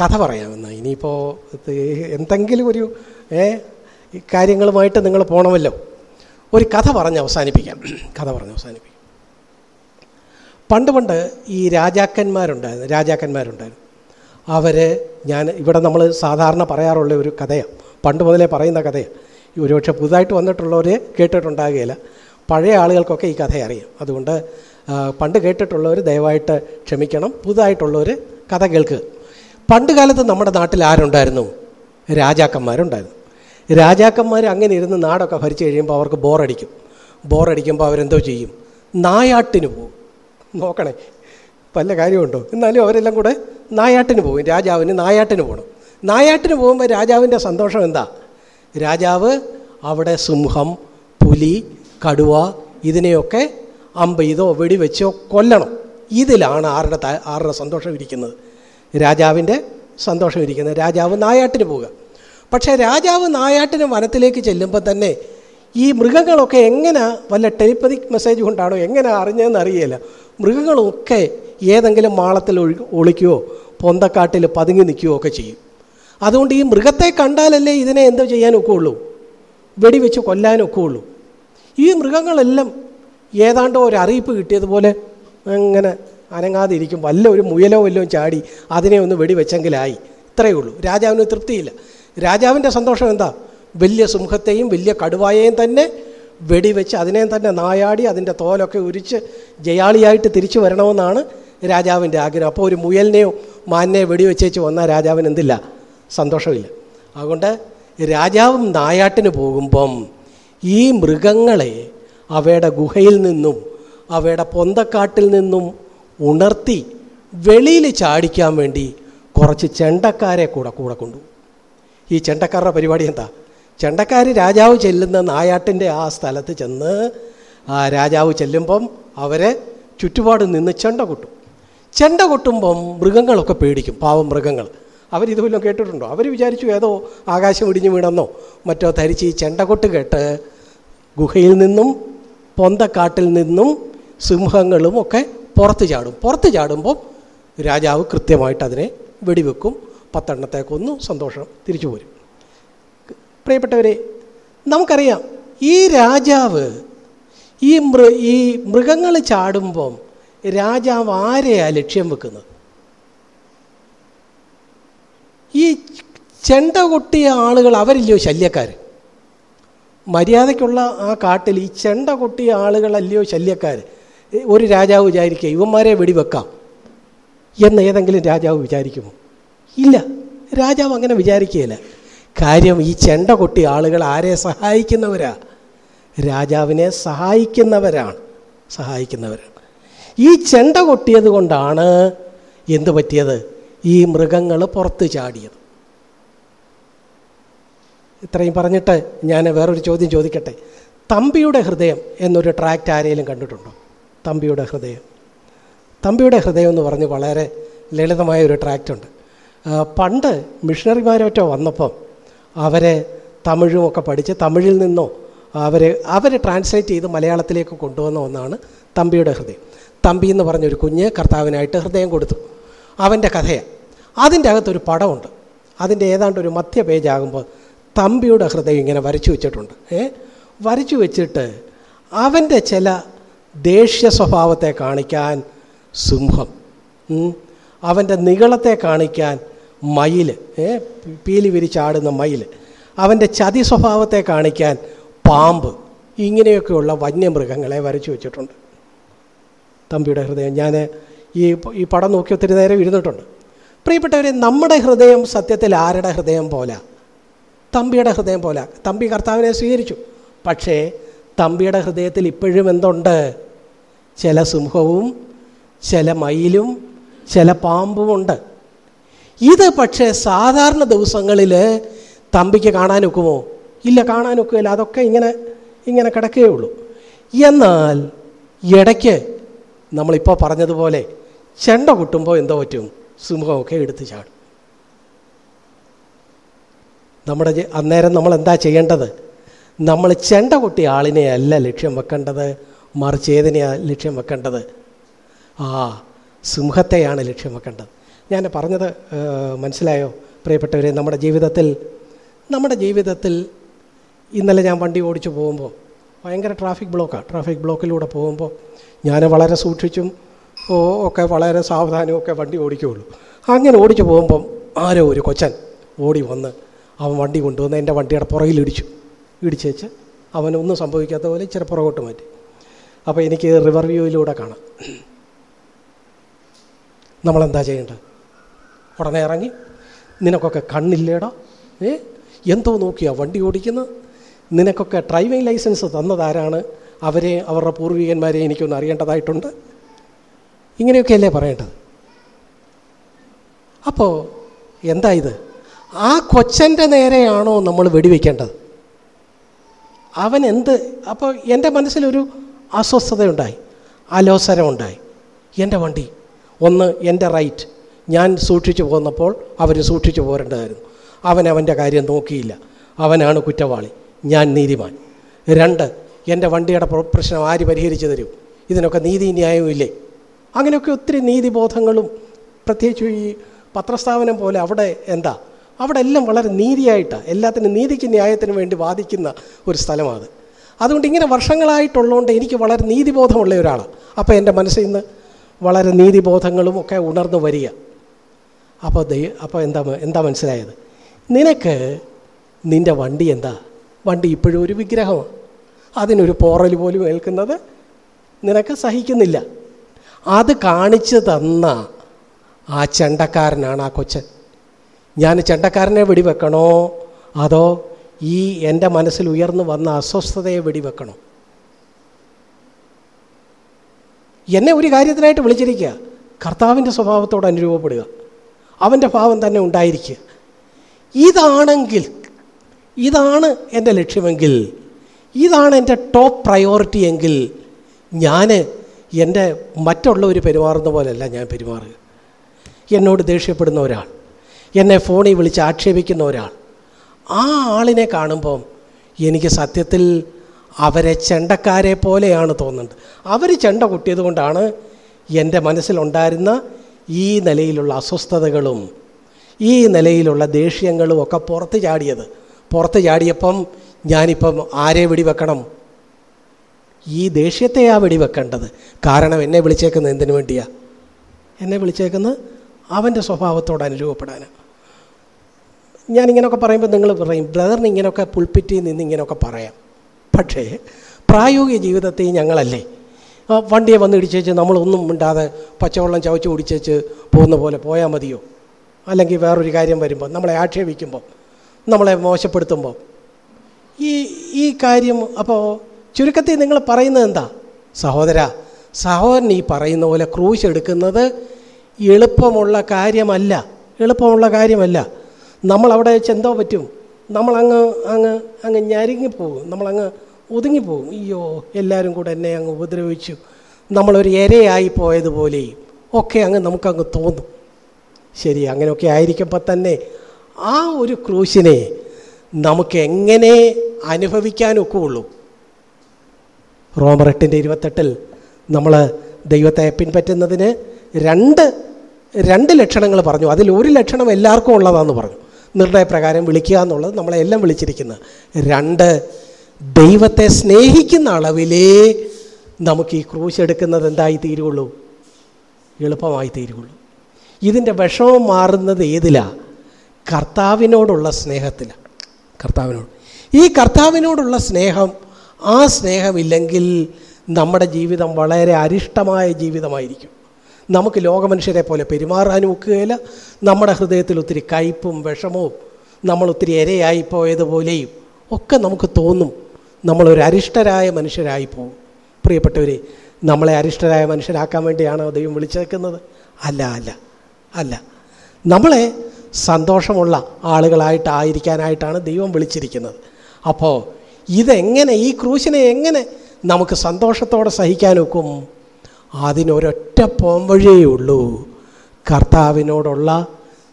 കഥ പറയാമെന്ന് ഇനിയിപ്പോൾ എന്തെങ്കിലും ഒരു കാര്യങ്ങളുമായിട്ട് നിങ്ങൾ പോകണമല്ലോ ഒരു കഥ പറഞ്ഞ് അവസാനിപ്പിക്കാം. കഥ പറഞ്ഞ് അവസാനിപ്പിക്കാം. പണ്ട് പണ്ട് ഈ രാജാക്കന്മാരുണ്ടായിരുന്നു രാജാക്കന്മാരുണ്ടായിരുന്നു. അവർ ഞാൻ ഇവിടെ നമ്മൾ സാധാരണ പറയാറുള്ള ഒരു കഥയാണ് പണ്ട് മുതലേ പറയുന്ന കഥയാണ് ഒരുപക്ഷെ പുതുതായിട്ട് വന്നിട്ടുള്ളവർ കേട്ടിട്ടുണ്ടാകുകയില്ല. പഴയ ആളുകൾക്കൊക്കെ ഈ കഥ അറിയാം. അതുകൊണ്ട് പണ്ട് കേട്ടിട്ടുള്ളവർ ദയവായിട്ട് ക്ഷമിക്കണം. പുതുതായിട്ടുള്ളവർ കഥ കേൾക്കുക പണ്ട് കാലത്ത് നമ്മുടെ നാട്ടിൽ ആരുണ്ടായിരുന്നു? രാജാക്കന്മാരുണ്ടായിരുന്നു. രാജാക്കന്മാർ അങ്ങനെ ഇരുന്ന് നാടൊക്കെ ഭരിച്ചു കഴിയുമ്പോൾ അവർക്ക് ബോറടിക്കും. ബോറടിക്കുമ്പോൾ അവരെന്തോ ചെയ്യും? നായാട്ടിന് പോകും നോക്കണേ. പല കാര്യമുണ്ടോ? എന്നാലും അവരെല്ലാം കൂടെ നായാട്ടിന് പോകും രാജാവിന് നായാട്ടിന് പോകണം നായാട്ടിന് പോകുമ്പോൾ രാജാവിന്റെ സന്തോഷം എന്താ? രാജാവ് അവിടെ സിംഹം പുലി കടുവ ഇതിനെയൊക്കെ അമ്പെയ്തോ വെടിവെച്ചോ കൊല്ലണം. ഇതിലാണ് ആരുടെ ആരുടെ സന്തോഷം ഇരിക്കുന്നത്. രാജാവിന്റെ സന്തോഷം ഇരിക്കുന്നത്. രാജാവ് നായാട്ടിന് പോവുക. പക്ഷേ രാജാവ് നായാട്ടിന് വനത്തിലേക്ക് ചെല്ലുമ്പോൾ തന്നെ ഈ മൃഗങ്ങളൊക്കെ എങ്ങനെ വല്ല ടെലിപ്പതിക് മെസ്സേജ് കൊണ്ടാണോ എങ്ങനെ അറിഞ്ഞതെന്ന് അറിയില്ല മൃഗങ്ങളൊക്കെ ഏതെങ്കിലും മാളത്തിൽ ഒളിക്കുകയോ പൊന്തക്കാട്ടിൽ പതുങ്ങി നിൽക്കുകയോ ഒക്കെ ചെയ്യും. അതുകൊണ്ട് ഈ മൃഗത്തെ കണ്ടാലല്ലേ ഇതിനെ എന്തോ ചെയ്യാനൊക്കെ ഉള്ളൂ. വെടിവെച്ച് കൊല്ലാനൊക്കെ ഉള്ളൂ. ഈ മൃഗങ്ങളെല്ലാം ഏതാണ്ടോ ഒരു അറിയിപ്പ് കിട്ടിയതുപോലെ അങ്ങനെ അനങ്ങാതിരിക്കും. വല്ല ഒരു മുയലോ വല്ലതും ചാടി അതിനെ ഒന്ന് വെടിവെച്ചെങ്കിലായി. ഇത്രയേ ഉള്ളൂ. രാജാവിന് തൃപ്തിയില്ല. രാജാവിന്റെ സന്തോഷം എന്താ? വലിയ സിംഹത്തെയും വലിയ കടുവായെയും തന്നെ വെടിവെച്ച് അതിനെ തന്നെ നായാടി അതിന്റെ തോലൊക്കെ ഉരിച്ച് ജയാളിയായിട്ട് തിരിച്ചു വരണമെന്നാണ് രാജാവിന്റെ ആഗ്രഹം. അപ്പോൾ ഒരു മുയലിനെയോ മാനിനെയോ വെടിവെച്ചേച്ച് വന്നാൽ രാജാവിന് എന്തില്ല? സന്തോഷമില്ല. അതുകൊണ്ട് രാജാവും നായാട്ടിന് പോകുമ്പം ഈ മൃഗങ്ങളെ അവയുടെ ഗുഹയിൽ നിന്നും അവയുടെ പൊന്തക്കാട്ടിൽ നിന്നും ഉണർത്തി വെളിയിൽ ചാടിക്കാൻ വേണ്ടി കുറച്ച് ചെണ്ടക്കാരെ കൂടെ കൂടെ കൊണ്ടു ഈ ചെണ്ടക്കാരുടെ പരിപാടി എന്താ? ചെണ്ടക്കാർ രാജാവ് ചെല്ലുന്ന നായാട്ടിന്റെ ആ സ്ഥലത്ത് ചെന്ന് ആ രാജാവ് ചെല്ലുമ്പം അവരെ ചുറ്റുപാട് നിന്ന് ചെണ്ട കൊട്ടും. ചെണ്ട കൊട്ടുമ്പം മൃഗങ്ങളൊക്കെ പേടിക്കും പാവം മൃഗങ്ങൾ. അവരിതുവല്ലോ കേട്ടിട്ടുണ്ടോ? അവർ വിചാരിച്ചു ഏതോ ആകാശം ഇടിഞ്ഞു വീണെന്നോ മറ്റോ ധരിച്ച് ഈ ചെണ്ട കൊട്ട് കേട്ട് ഗുഹയിൽ നിന്നും പൊന്തക്കാട്ടിൽ നിന്നും സിംഹങ്ങളും ഒക്കെ പുറത്ത് ചാടും. പുറത്ത് ചാടുമ്പോൾ രാജാവ് കൃത്യമായിട്ട് അതിനെ വെടിവെക്കും. പത്തെണ്ണത്തെ കൊന്നു സന്തോഷം തിരിച്ചു പോരും. പ്രിയപ്പെട്ടവരെ നമുക്കറിയാം ഈ രാജാവ് ഈ മൃ ഈ മൃഗങ്ങൾ ചാടുമ്പം രാജാവ് ആരെയാണ് ലക്ഷ്യം വെക്കുന്നത്? ഈ ചെണ്ട കൊട്ടിയ ആളുകൾ അവരില്ലയോ ശല്യക്കാർ മര്യാദയ്ക്കുള്ള ആ കാട്ടിൽ ഈ ചെണ്ട കൊട്ടിയ ആളുകളല്ലയോ ശല്യക്കാർ ഒരു രാജാവ് വിചാരിക്കുക ഇവന്മാരെ വെടിവെക്കാം എന്ന് ഏതെങ്കിലും രാജാവ് വിചാരിക്കുമോ? ഇല്ല രാജാവ് അങ്ങനെ വിചാരിക്കുകയില്ല. കാര്യം ഈ ചെണ്ട കൊട്ടി ആളുകൾ ആരെ സഹായിക്കുന്നവരാ? രാജാവിനെ സഹായിക്കുന്നവരാണ്. സഹായിക്കുന്നവരാണ്. ഈ ചെണ്ട കൊട്ടിയത് കൊണ്ടാണ് എന്ത് പറ്റിയത്? ഈ മൃഗങ്ങൾ പുറത്ത് ചാടിയത്. ഇത്രയും പറഞ്ഞിട്ട് ഞാൻ വേറൊരു ചോദ്യം ചോദിക്കട്ടെ? തമ്പിയുടെ ഹൃദയം എന്നൊരു ട്രാക്റ്റ് ആരെങ്കിലും കണ്ടിട്ടുണ്ടോ? തമ്പിയുടെ ഹൃദയം. തമ്പിയുടെ ഹൃദയം എന്ന് പറഞ്ഞ് വളരെ ലളിതമായ ഒരു ട്രാക്റ്റ് ഉണ്ട്. പണ്ട് മിഷണറിമാരൊറ്റ വന്നപ്പം അവരെ തമിഴും ഒക്കെ പഠിച്ച് തമിഴിൽ നിന്നോ അവർ അവർ ട്രാൻസ്ലേറ്റ് ചെയ്ത് മലയാളത്തിലേക്ക് കൊണ്ടുവന്ന ഒന്നാണ് തമ്പിയുടെ ഹൃദയം. തമ്പി എന്ന് പറഞ്ഞൊരു കുഞ്ഞ് കർത്താവിനായിട്ട് ഹൃദയം കൊടുത്തു. അവന്റെ കഥയാണ് അതിന്റെ അകത്തൊരു പടമുണ്ട്. അതിന്റെ ഏതാണ്ട് ഒരു മധ്യ പേജാകുമ്പോൾ തമ്പിയുടെ ഹൃദയം ഇങ്ങനെ വരച്ചു വെച്ചിട്ടുണ്ട്. ഏ? വരച്ചു വെച്ചിട്ട് അവന്റെ ചില ദേഷ്യ സ്വഭാവത്തെ കാണിക്കാൻ സിംഹം അവന്റെ നികളത്തെ കാണിക്കാൻ മയിൽ ഏ പീലി വിരിച്ചാടുന്ന മയിൽ. അവന്റെ ചതി സ്വഭാവത്തെ കാണിക്കാൻ പാമ്പ് ഇങ്ങനെയൊക്കെയുള്ള വന്യമൃഗങ്ങളെ വരച്ചു വെച്ചിട്ടുണ്ട്. തമ്പിയുടെ ഹൃദയം. ഞാൻ ഈ ഈ പടം നോക്കി ഒത്തിരി നേരം ഇരുന്നിട്ടുണ്ട്. പ്രിയപ്പെട്ടവരെ നമ്മുടെ ഹൃദയം സത്യത്തിൽ ആരുടെ ഹൃദയം പോലെ? തമ്പിയുടെ ഹൃദയം പോലെ. തമ്പി കർത്താവിനെ സ്വീകരിച്ചു. പക്ഷേ തമ്പിയുടെ ഹൃദയത്തിൽ ഇപ്പോഴും എന്തുണ്ട്? ചില സിംഹവും ചില മയിലും ചില പാമ്പുമുണ്ട്. ഇത് പക്ഷേ സാധാരണ ദിവസങ്ങളിൽ തമ്പിക്ക് കാണാനൊക്കുമോ? ഇല്ല കാണാനൊക്കുമില്ല. അതൊക്കെ ഇങ്ങനെ ഇങ്ങനെ കിടക്കുകയുള്ളൂ എന്നാൽ ഇടയ്ക്ക് നമ്മളിപ്പോൾ പറഞ്ഞതുപോലെ ചെണ്ട കുട്ടുമ്പോൾ എന്തോ പറ്റും? സിംഹമൊക്കെ എടുത്ത് ചാടും. നമ്മുടെ അന്നേരം നമ്മൾ എന്താ ചെയ്യേണ്ടത്? നമ്മൾ ചെണ്ട കൊട്ടിയ ആളിനെ അല്ല ലക്ഷ്യം വെക്കേണ്ടത്. മറിച്ച് ഏതിനെയാണ് ലക്ഷ്യം വെക്കേണ്ടത്? ആ സിംഹത്തെയാണ് ലക്ഷ്യം വെക്കേണ്ടത്. ഞാൻ പറഞ്ഞത് മനസ്സിലായോ? പ്രിയപ്പെട്ടവരെ നമ്മുടെ ജീവിതത്തിൽ നമ്മുടെ ജീവിതത്തിൽ ഇന്നലെ ഞാൻ വണ്ടി ഓടിച്ചു പോകുമ്പോൾ ഭയങ്കര ട്രാഫിക് ബ്ലോക്കാണ് ട്രാഫിക് ബ്ലോക്കിലൂടെ പോകുമ്പോൾ ഞാൻ വളരെ സൂക്ഷിച്ചും ഒക്കെ വളരെ സാവധാനവും ഒക്കെ വണ്ടി ഓടിക്കുകയുള്ളൂ അങ്ങനെ ഓടിച്ചു പോകുമ്പം ആരോ ഒരു കൊച്ചൻ ഓടി വന്ന് അവൻ വണ്ടി കൊണ്ടുവന്ന് എന്റെ വണ്ടിയുടെ പുറകിലിടിച്ചു ഇടിച്ച്. വെച്ച് അവനൊന്നും സംഭവിക്കാത്ത പോലെ ഇച്ചിരി പുറകോട്ട് മാറ്റി. അപ്പോൾ എനിക്ക് റിവർ വ്യൂയിലൂടെ കാണാം. നമ്മളെന്താ ചെയ്യേണ്ടത്? ഉടനെ ഇറങ്ങി. നിനക്കൊക്കെ കണ്ണില്ലേടാ? ഏ? എന്തോ നോക്കിയാ വണ്ടി ഓടിക്കുന്നത് നിനക്കൊക്കെ ഡ്രൈവിംഗ് ലൈസൻസ് തന്നതാരാണ്? അവരെ അവരുടെ പൂർവികന്മാരെ എനിക്കൊന്ന് അറിയേണ്ടതായിട്ടുണ്ട്. ഇങ്ങനെയൊക്കെയല്ലേ പറയേണ്ടത്? അപ്പോൾ എന്താ ഇത്? ആ കൊച്ചന്റെ നേരെയാണോ നമ്മൾ വെടിവെക്കേണ്ടത്? അവൻ എന്ത് അപ്പോൾ എന്റെ മനസ്സിലൊരു അസ്വസ്ഥതയുണ്ടായി അലോസരമുണ്ടായി. എന്റെ വണ്ടി ഒന്ന് എന്റെ റൈറ്റ്. ഞാൻ സൂക്ഷിച്ചു പോന്നപ്പോൾ അവർ സൂക്ഷിച്ചു പോരേണ്ടതായിരുന്നു അവൻ അവന്റെ കാര്യം നോക്കിയില്ല. അവനാണ് കുറ്റവാളി. ഞാൻ നീതിമാൻ. രണ്ട് എന്റെ വണ്ടിയുടെ പ്രശ്നം ആര് പരിഹരിച്ചു തരും? ഇതിനൊക്കെ നീതി ന്യായവും ഇല്ലേ? അങ്ങനെയൊക്കെ ഒത്തിരി നീതിബോധങ്ങളും പ്രത്യേകിച്ച് ഈ പത്രസ്ഥാപനം പോലെ അവിടെ എന്താ? അവിടെ എല്ലാം വളരെ നീതിയായിട്ടാണ് എല്ലാത്തിനും നീതിക്ക് ന്യായത്തിനും വേണ്ടി വാദിക്കുന്ന ഒരു സ്ഥലമാണ്. അതുകൊണ്ട് ഇങ്ങനെ വർഷങ്ങളായിട്ടുള്ളതുകൊണ്ട് എനിക്ക് വളരെ നീതിബോധമുള്ള ഒരാളാണ് അപ്പോൾ എന്റെ മനസ്സിൽ നിന്ന് വളരെ നീതിബോധങ്ങളും ഒക്കെ ഉണർന്നു വരിക. അപ്പോൾ ദൈ അപ്പോൾ എന്താ എന്താ മനസ്സിലായത്? നിനക്ക് നിന്റെ വണ്ടി എന്താ? വണ്ടി ഇപ്പോഴും ഒരു വിഗ്രഹമാണ് അതിനൊരു പോറൽ പോലും ഏൽക്കുന്നത് നിനക്ക് സഹിക്കുന്നില്ല. അത് കാണിച്ചു തന്ന ആ ചെണ്ടക്കാരനാണ് ആ കൊച്ചൻ. ഞാൻ ചെണ്ടക്കാരനെ വെടിവെക്കണോ? അതോ ഈ എന്റെ മനസ്സിൽ ഉയർന്നു വന്ന അസ്വസ്ഥതയെ വെടിവെക്കണോ? എന്നെ ഒരു കാര്യത്തിനായിട്ട് വിളിച്ചിരിക്കുക. കർത്താവിന്റെ സ്വഭാവത്തോട് അനുരൂപപ്പെടുക. അവന്റെ ഭാവം തന്നെ ഉണ്ടായിരിക്കുക. ഇതാണെങ്കിൽ ഇതാണ് എന്റെ ലക്ഷ്യമെങ്കിൽ ഇതാണ് എന്റെ ടോപ്പ് പ്രയോറിറ്റി എങ്കിൽ ഞാൻ എന്റെ മറ്റുള്ളവർ പെരുമാറുന്ന പോലെയല്ല ഞാൻ പെരുമാറുക. എന്നോട് ദേഷ്യപ്പെടുന്ന ഒരാൾ എന്നെ ഫോണിൽ വിളിച്ച് ആക്ഷേപിക്കുന്ന ഒരാൾ ആ ആളിനെ കാണുമ്പം എനിക്ക് സത്യത്തിൽ അവരെ ചെണ്ടക്കാരെ പോലെയാണ് തോന്നുന്നത് അവർ ചെണ്ട കുട്ടിയത് കൊണ്ടാണ് എന്റെ മനസ്സിലുണ്ടായിരുന്ന ഈ നിലയിലുള്ള അസ്വസ്ഥതകളും ഈ നിലയിലുള്ള ദേഷ്യങ്ങളും ഒക്കെ പുറത്ത് ചാടിയത്. പുറത്ത് ചാടിയപ്പം ഞാനിപ്പം ആരെ വെടിവെക്കണം? ഈ ദേഷ്യത്തെയാ വെടിവെക്കേണ്ടത്. കാരണം എന്നെ വിളിച്ചേക്കുന്നത് എന്തിനു വേണ്ടിയാ? എന്നെ വിളിച്ചേക്കുന്നത് അവന്റെ സ്വഭാവത്തോട് അനുരൂപപ്പെടാനാണ് ഞാനിങ്ങനെയൊക്കെ പറയുമ്പോൾ നിങ്ങൾ പറയും ബ്രദറിന് ഇങ്ങനെയൊക്കെ പുൽപ്പിറ്റി നിന്ന് ഇങ്ങനെയൊക്കെ പറയാം. പക്ഷേ പ്രായോഗിക ജീവിതത്തിൽ ഞങ്ങളല്ലേ? വണ്ടിയെ വന്ന് ഇടിച്ചേച്ച് നമ്മളൊന്നും മിണ്ടാതെ പച്ചവെള്ളം ചവച്ച് കുടിച്ചേച്ച് പോകുന്ന പോലെ പോയാൽ മതിയോ? അല്ലെങ്കിൽ വേറൊരു കാര്യം വരുമ്പോൾ നമ്മളെ ആക്ഷേപിക്കുമ്പോൾ നമ്മളെ മോശപ്പെടുത്തുമ്പോൾ. ഈ ഈ കാര്യം അപ്പോൾ ചുരുക്കത്തിൽ നിങ്ങൾ പറയുന്നത് എന്താ? സഹോദര സഹോദരൻ ഈ പറയുന്ന പോലെ ക്രൂശ് എടുക്കുന്നത് എളുപ്പമുള്ള കാര്യമല്ല. എളുപ്പമുള്ള കാര്യമല്ല. നമ്മളവിടെ വെച്ച് എന്തോ പറ്റും. നമ്മളങ്ങ് അങ്ങ് അങ്ങ് ഞരുങ്ങിപ്പോകും നമ്മളങ്ങ് ഒതുങ്ങിപ്പോകും. അയ്യോ എല്ലാവരും കൂടെ എന്നെ അങ്ങ് ഉപദ്രവിച്ചു. നമ്മളൊരു ഇരയായി പോയതുപോലെയും ഒക്കെ അങ്ങ് നമുക്കങ്ങ് തോന്നും. ശരി അങ്ങനെയൊക്കെ ആയിരിക്കുമ്പോൾ തന്നെ ആ ഒരു ക്രൂശിനെ നമുക്ക് എങ്ങനെ അനുഭവിക്കാനൊക്കെ ഉള്ളൂ റോമർ എട്ടിന്റെ ഇരുപത്തെട്ടിൽ നമ്മൾ ദൈവത്തെ പിൻപറ്റുന്നതിന് രണ്ട് രണ്ട് ലക്ഷണങ്ങൾ പറഞ്ഞു. അതിൽ ഒരു ലക്ഷണം എല്ലാവർക്കും ഉള്ളതാണെന്ന് പറഞ്ഞു. നിർണയപ്രകാരം വിളിക്കുക എന്നുള്ളത് നമ്മളെല്ലാം വിളിച്ചിരിക്കുന്നത്. രണ്ട് ദൈവത്തെ സ്നേഹിക്കുന്ന അളവിലേ നമുക്ക് ഈ ക്രൂശ് എടുക്കുന്നത് എന്തായി തീരുള്ളൂ എളുപ്പമായി തീരുള്ളൂ ഇതിന്റെ വിഷമം മാറുന്നത് ഏതിലാ? കർത്താവിനോടുള്ള സ്നേഹത്തിലാണ് കർത്താവിനോട്. ഈ കർത്താവിനോടുള്ള സ്നേഹം ആ സ്നേഹമില്ലെങ്കിൽ നമ്മുടെ ജീവിതം വളരെ അരിഷ്ടമായ ജീവിതമായിരിക്കും. നമുക്ക് ലോകമനുഷ്യരെ പോലെ പെരുമാറാനും ഒക്കുകയില്ല. നമ്മുടെ ഹൃദയത്തിൽ ഒത്തിരി കയ്പും വിഷമവും നമ്മൾ ഒത്തിരി ഇരയായി ഒക്കെ നമുക്ക് തോന്നും. നമ്മളൊരു അരിഷ്ടരായ മനുഷ്യരായി പോകും പ്രിയപ്പെട്ടവരെ നമ്മളെ അരിഷ്ടരായ മനുഷ്യരാക്കാൻ വേണ്ടിയാണോ ദൈവം വിളിച്ചേക്കുന്നത്? അല്ല അല്ല അല്ല. നമ്മളെ സന്തോഷമുള്ള ആളുകളായിട്ടായിരിക്കാനായിട്ടാണ് ദൈവം വിളിച്ചിരിക്കുന്നത്. അപ്പോൾ ഇതെങ്ങനെ ഈ ക്രൂശിനെ എങ്ങനെ നമുക്ക് സന്തോഷത്തോടെ സഹിക്കാനൊക്കും? അതിനൊരൊറ്റ പോംവഴിയേ ഉള്ളൂ. കർത്താവിനോടുള്ള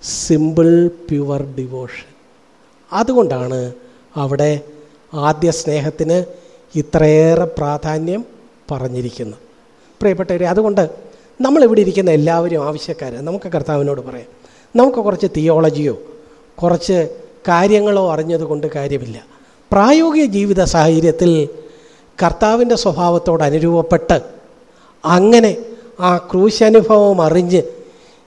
സിമ്പിൾ പ്യുവർ ഡിവോഷൻ അതുകൊണ്ടാണ് അവിടെ ആദ്യ സ്നേഹത്തിന് ഇത്രയേറെ പ്രാധാന്യം പറഞ്ഞിരിക്കുന്നു. പ്രിയപ്പെട്ടവരെ അതുകൊണ്ട് നമ്മളിവിടെ ഇരിക്കുന്ന എല്ലാവരും ആവശ്യക്കാർ നമുക്ക് കർത്താവിനോട് പറയാം. നമുക്ക് കുറച്ച് തിയോളജിയോ കുറച്ച് കാര്യങ്ങളോ അറിഞ്ഞതുകൊണ്ട് കാര്യമില്ല. പ്രായോഗിക ജീവിത സാഹചര്യത്തിൽ കർത്താവിന്റെ സ്വഭാവത്തോട് അനുരൂപപ്പെട്ട് അങ്ങനെ ആ ക്രൂശനുഭവം അറിഞ്ഞ്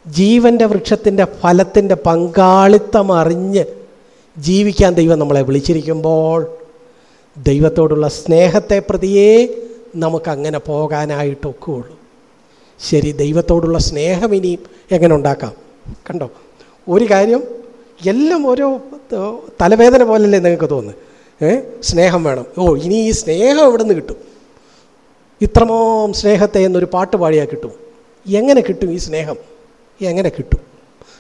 ജീവന്റെ വൃക്ഷത്തിന്റെ ഫലത്തിന്റെ പങ്കാളിത്തം അറിഞ്ഞ് ജീവിക്കാൻ ദൈവം നമ്മളെ വിളിച്ചിരിക്കുമ്പോൾ ദൈവത്തോടുള്ള സ്നേഹത്തെ പ്രതിയേ നമുക്കങ്ങനെ പോകാനായിട്ടൊക്കെ ഉള്ളൂ ശരി ദൈവത്തോടുള്ള സ്നേഹം ഇനിയും എങ്ങനെ ഉണ്ടാക്കാം? കണ്ടോ? ഒരു കാര്യം എല്ലാം ഓരോ ഏഹ്, തലവേദന പോലല്ലേ നിങ്ങൾക്ക് തോന്നുന്നു? ഏ? സ്നേഹം വേണം. ഓ ഇനി ഈ സ്നേഹം എവിടെ നിന്ന് കിട്ടും? ഇത്രമോം സ്നേഹത്തെ എന്നൊരു പാട്ട് പാടിയാൽ കിട്ടും. എങ്ങനെ കിട്ടും ഈ സ്നേഹം? എങ്ങനെ കിട്ടും?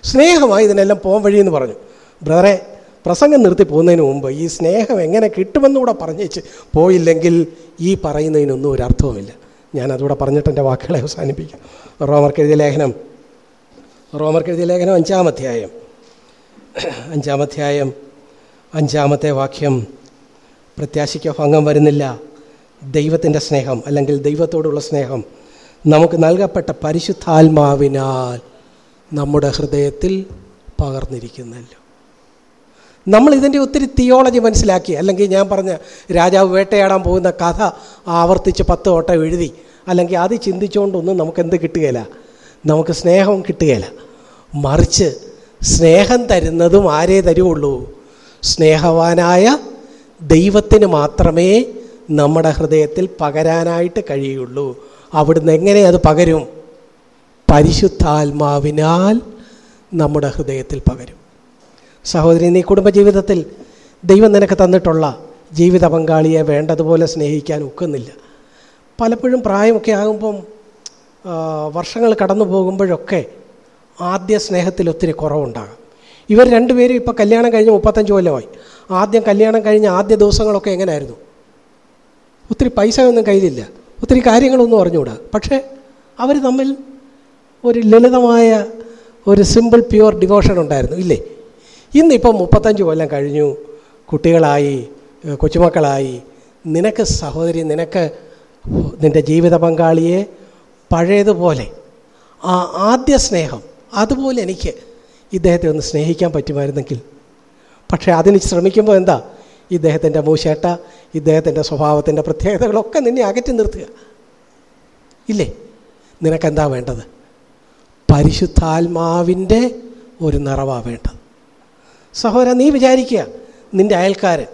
സ്നേഹമായി ഇതിനെല്ലാം പോകാൻ വഴിയെന്ന് പറഞ്ഞു. ബ്രദറെ പ്രസംഗം നിർത്തി പോകുന്നതിന് മുമ്പ് ഈ സ്നേഹം എങ്ങനെ കിട്ടുമെന്നുകൂടെ പറഞ്ഞേച്ച് പോയില്ലെങ്കിൽ ഈ പറയുന്നതിനൊന്നും ഒരു അർത്ഥവുമില്ല. ഞാൻ അതുകൂടെ പറഞ്ഞിട്ട് എന്റെ വാക്കുകളെ അവസാനിപ്പിക്കാം. റോമർക്കെഴുതിയ ലേഖനം. റോമർക്കെഴുതിയ ലേഖനം അഞ്ചാമധ്യായം അഞ്ചാമധ്യായം അഞ്ചാമത്തെ വാക്യം. പ്രത്യാശയ്ക്ക് ഭംഗം വരുന്നില്ല. ദൈവത്തിന്റെ സ്നേഹം അല്ലെങ്കിൽ ദൈവത്തോടുള്ള സ്നേഹം നമുക്ക് നൽകപ്പെട്ട പരിശുദ്ധാത്മാവിനാൽ നമ്മുടെ ഹൃദയത്തിൽ പകർന്നിരിക്കുന്നല്ലോ. നമ്മൾ ഇതിന്റെ ഒത്തിരി തിയോളജി മനസ്സിലാക്കി. അല്ലെങ്കിൽ ഞാൻ പറഞ്ഞ രാജാവ് വേട്ടയാടാൻ പോകുന്ന കഥ ആവർത്തിച്ച് പത്ത് വട്ടം എഴുതി. അല്ലെങ്കിൽ അത് ചിന്തിച്ചുകൊണ്ടൊന്നും നമുക്ക് എന്ത് കിട്ടുകയില്ല. നമുക്ക് സ്നേഹവും കിട്ടുകയില്ല. മറിച്ച് സ്നേഹം തരുന്നതും ആരേ തരുള്ളൂ സ്നേഹവാനായ ദൈവത്തിന് മാത്രമേ നമ്മുടെ ഹൃദയത്തിൽ പകരാനായിട്ട് കഴിയുള്ളൂ. അവിടുന്ന് എങ്ങനെ അത് പകരും? പരിശുദ്ധാത്മാവിനാൽ നമ്മുടെ ഹൃദയത്തിൽ പകരും. സഹോദരി നീ കുടുംബജീവിതത്തിൽ ദൈവം നിനക്ക് തന്നിട്ടുള്ള ജീവിത പങ്കാളിയെ വേണ്ടതുപോലെ സ്നേഹിക്കാൻ ഒക്കുന്നില്ല. പലപ്പോഴും പ്രായമൊക്കെ ആകുമ്പം വർഷങ്ങൾ കടന്നു പോകുമ്പോഴൊക്കെ ആദ്യ സ്നേഹത്തിൽ ഒത്തിരി കുറവുണ്ടാകാം. ഇവർ രണ്ടുപേരും ഇപ്പോൾ കല്യാണം കഴിഞ്ഞ് മുപ്പത്തഞ്ച് കൊല്ലമായി. ആദ്യം കല്യാണം കഴിഞ്ഞ ആദ്യ ദിവസങ്ങളൊക്കെ എങ്ങനെയായിരുന്നു ഒത്തിരി പൈസ ഒന്നും കയ്യിലില്ല. ഒത്തിരി കാര്യങ്ങളൊന്നും അറിഞ്ഞുകൂടാ. പക്ഷേ അവർ തമ്മിൽ ഒരു ലളിതമായ ഒരു സിമ്പിൾ പ്യുവർ ഡിവോഷൻ ഉണ്ടായിരുന്നു. ഇല്ലേ? ഇന്നിപ്പം മുപ്പത്തഞ്ച് കൊല്ലം കഴിഞ്ഞു. കുട്ടികളായി കൊച്ചുമക്കളായി. നിനക്ക് സഹോദരി നിനക്ക് നിന്റെ ജീവിത പങ്കാളിയെ പഴയതുപോലെ ആ ആദ്യ സ്നേഹം അതുപോലെ എനിക്ക് ഇദ്ദേഹത്തെ ഒന്ന് സ്നേഹിക്കാൻ പറ്റുമായിരുന്നെങ്കിൽ. പക്ഷേ അതിന് ശ്രമിക്കുമ്പോൾ എന്താ? ഇദ്ദേഹത്തിന്റെ മൂശേട്ട ഇദ്ദേഹത്തിന്റെ സ്വഭാവത്തിന്റെ പ്രത്യേകതകളൊക്കെ നിന്നെ അകറ്റി നിർത്തുക. ഇല്ലേ? നിനക്കെന്താ വേണ്ടത്? പരിശുദ്ധാത്മാവിന്റെ ഒരു നിറവാണ് വേണ്ടത്. സഹോദര നീ വിചാരിക്കുക നിന്റെ അയൽക്കാരൻ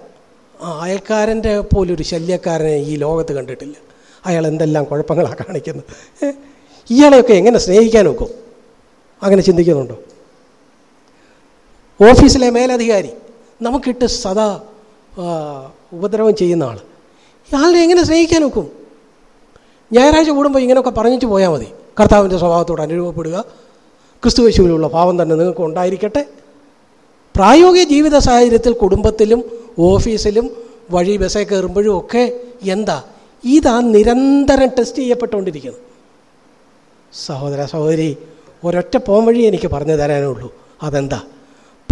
ആ അയൽക്കാരന്റെ പോലൊരു ശല്യക്കാരനെ ഈ ലോകത്ത് കണ്ടിട്ടില്ല. അയാൾ എന്തെല്ലാം കുഴപ്പങ്ങളാണ് കാണിക്കുന്നത്? ഇയാളെയൊക്കെ എങ്ങനെ സ്നേഹിക്കാൻ നോക്കും? അങ്ങനെ ചിന്തിക്കുന്നുണ്ടോ? ഓഫീസിലെ മേലധികാരി നമുക്കിട്ട് സദാ ഉപദ്രവം ചെയ്യുന്ന ആൾ ഇയാളെ എങ്ങനെ സ്നേഹിക്കാൻ നോക്കും? ഞായറാഴ്ച കൂടുമ്പോൾ ഇങ്ങനെയൊക്കെ പറഞ്ഞിട്ട് പോയാൽ മതി. കർത്താവിന്റെ സ്വഭാവത്തോട് അനുരൂപപ്പെടുക. ക്രിസ്തുവേശുവിലുള്ള ഭാവം തന്നെ നിങ്ങൾക്ക് ഉണ്ടായിരിക്കട്ടെ പ്രായോഗിക ജീവിത സാഹചര്യത്തിൽ കുടുംബത്തിലും ഓഫീസിലും വഴി ബസ്സിൽ കയറുമ്പോഴും ഒക്കെ എന്താ? ഇതാ നിരന്തരം ടെസ്റ്റ് ചെയ്യപ്പെട്ടുകൊണ്ടിരിക്കുന്നത് സഹോദര സഹോദരി ഒരൊറ്റ പോം വഴി എനിക്ക് പറഞ്ഞു തരാനേ ഉള്ളൂ അതെന്താ?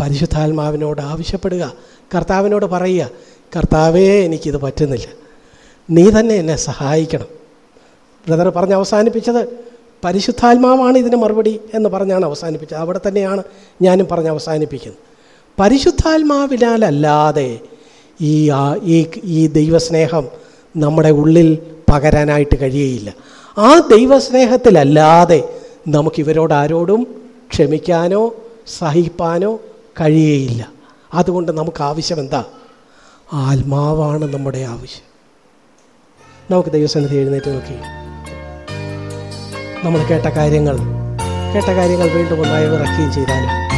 പരിശുദ്ധാത്മാവിനോട് ആവശ്യപ്പെടുക. കർത്താവിനോട് പറയുക കർത്താവേ എനിക്കിത് പറ്റുന്നില്ല. നീ തന്നെ എന്നെ സഹായിക്കണം. ബ്രദർ പറഞ്ഞ് അവസാനിപ്പിച്ചത് പരിശുദ്ധാത്മാവാണ് ഇതിന് മറുപടി എന്ന് പറഞ്ഞാണ് അവസാനിപ്പിച്ചത്. അവിടെ തന്നെയാണ് ഞാനും പറഞ്ഞ് അവസാനിപ്പിക്കുന്നത്. പരിശുദ്ധാത്മാവിനാലല്ലാതെ ഈ ഈ ഈ ദൈവസ്നേഹം നമ്മുടെ ഉള്ളിൽ പകരാനായിട്ട് കഴിയയില്ല. ആ ദൈവസ്നേഹത്തിലല്ലാതെ നമുക്ക് ഇവരോട് ആരോടും ക്ഷമിക്കാനോ സഹിപ്പാനോ കഴിയേയില്ല. അതുകൊണ്ട് നമുക്ക് ആവശ്യം എന്താ? ആത്മാവാണ് നമ്മുടെ ആവശ്യം. നമുക്ക് ദൈവസന്നിധി എഴുന്നേറ്റ് നോക്കി. നമ്മൾ കേട്ട കാര്യങ്ങൾ കേട്ട കാര്യങ്ങൾ വീണ്ടും ഒന്നായി ഇറക്കുകയും ചെയ്താലും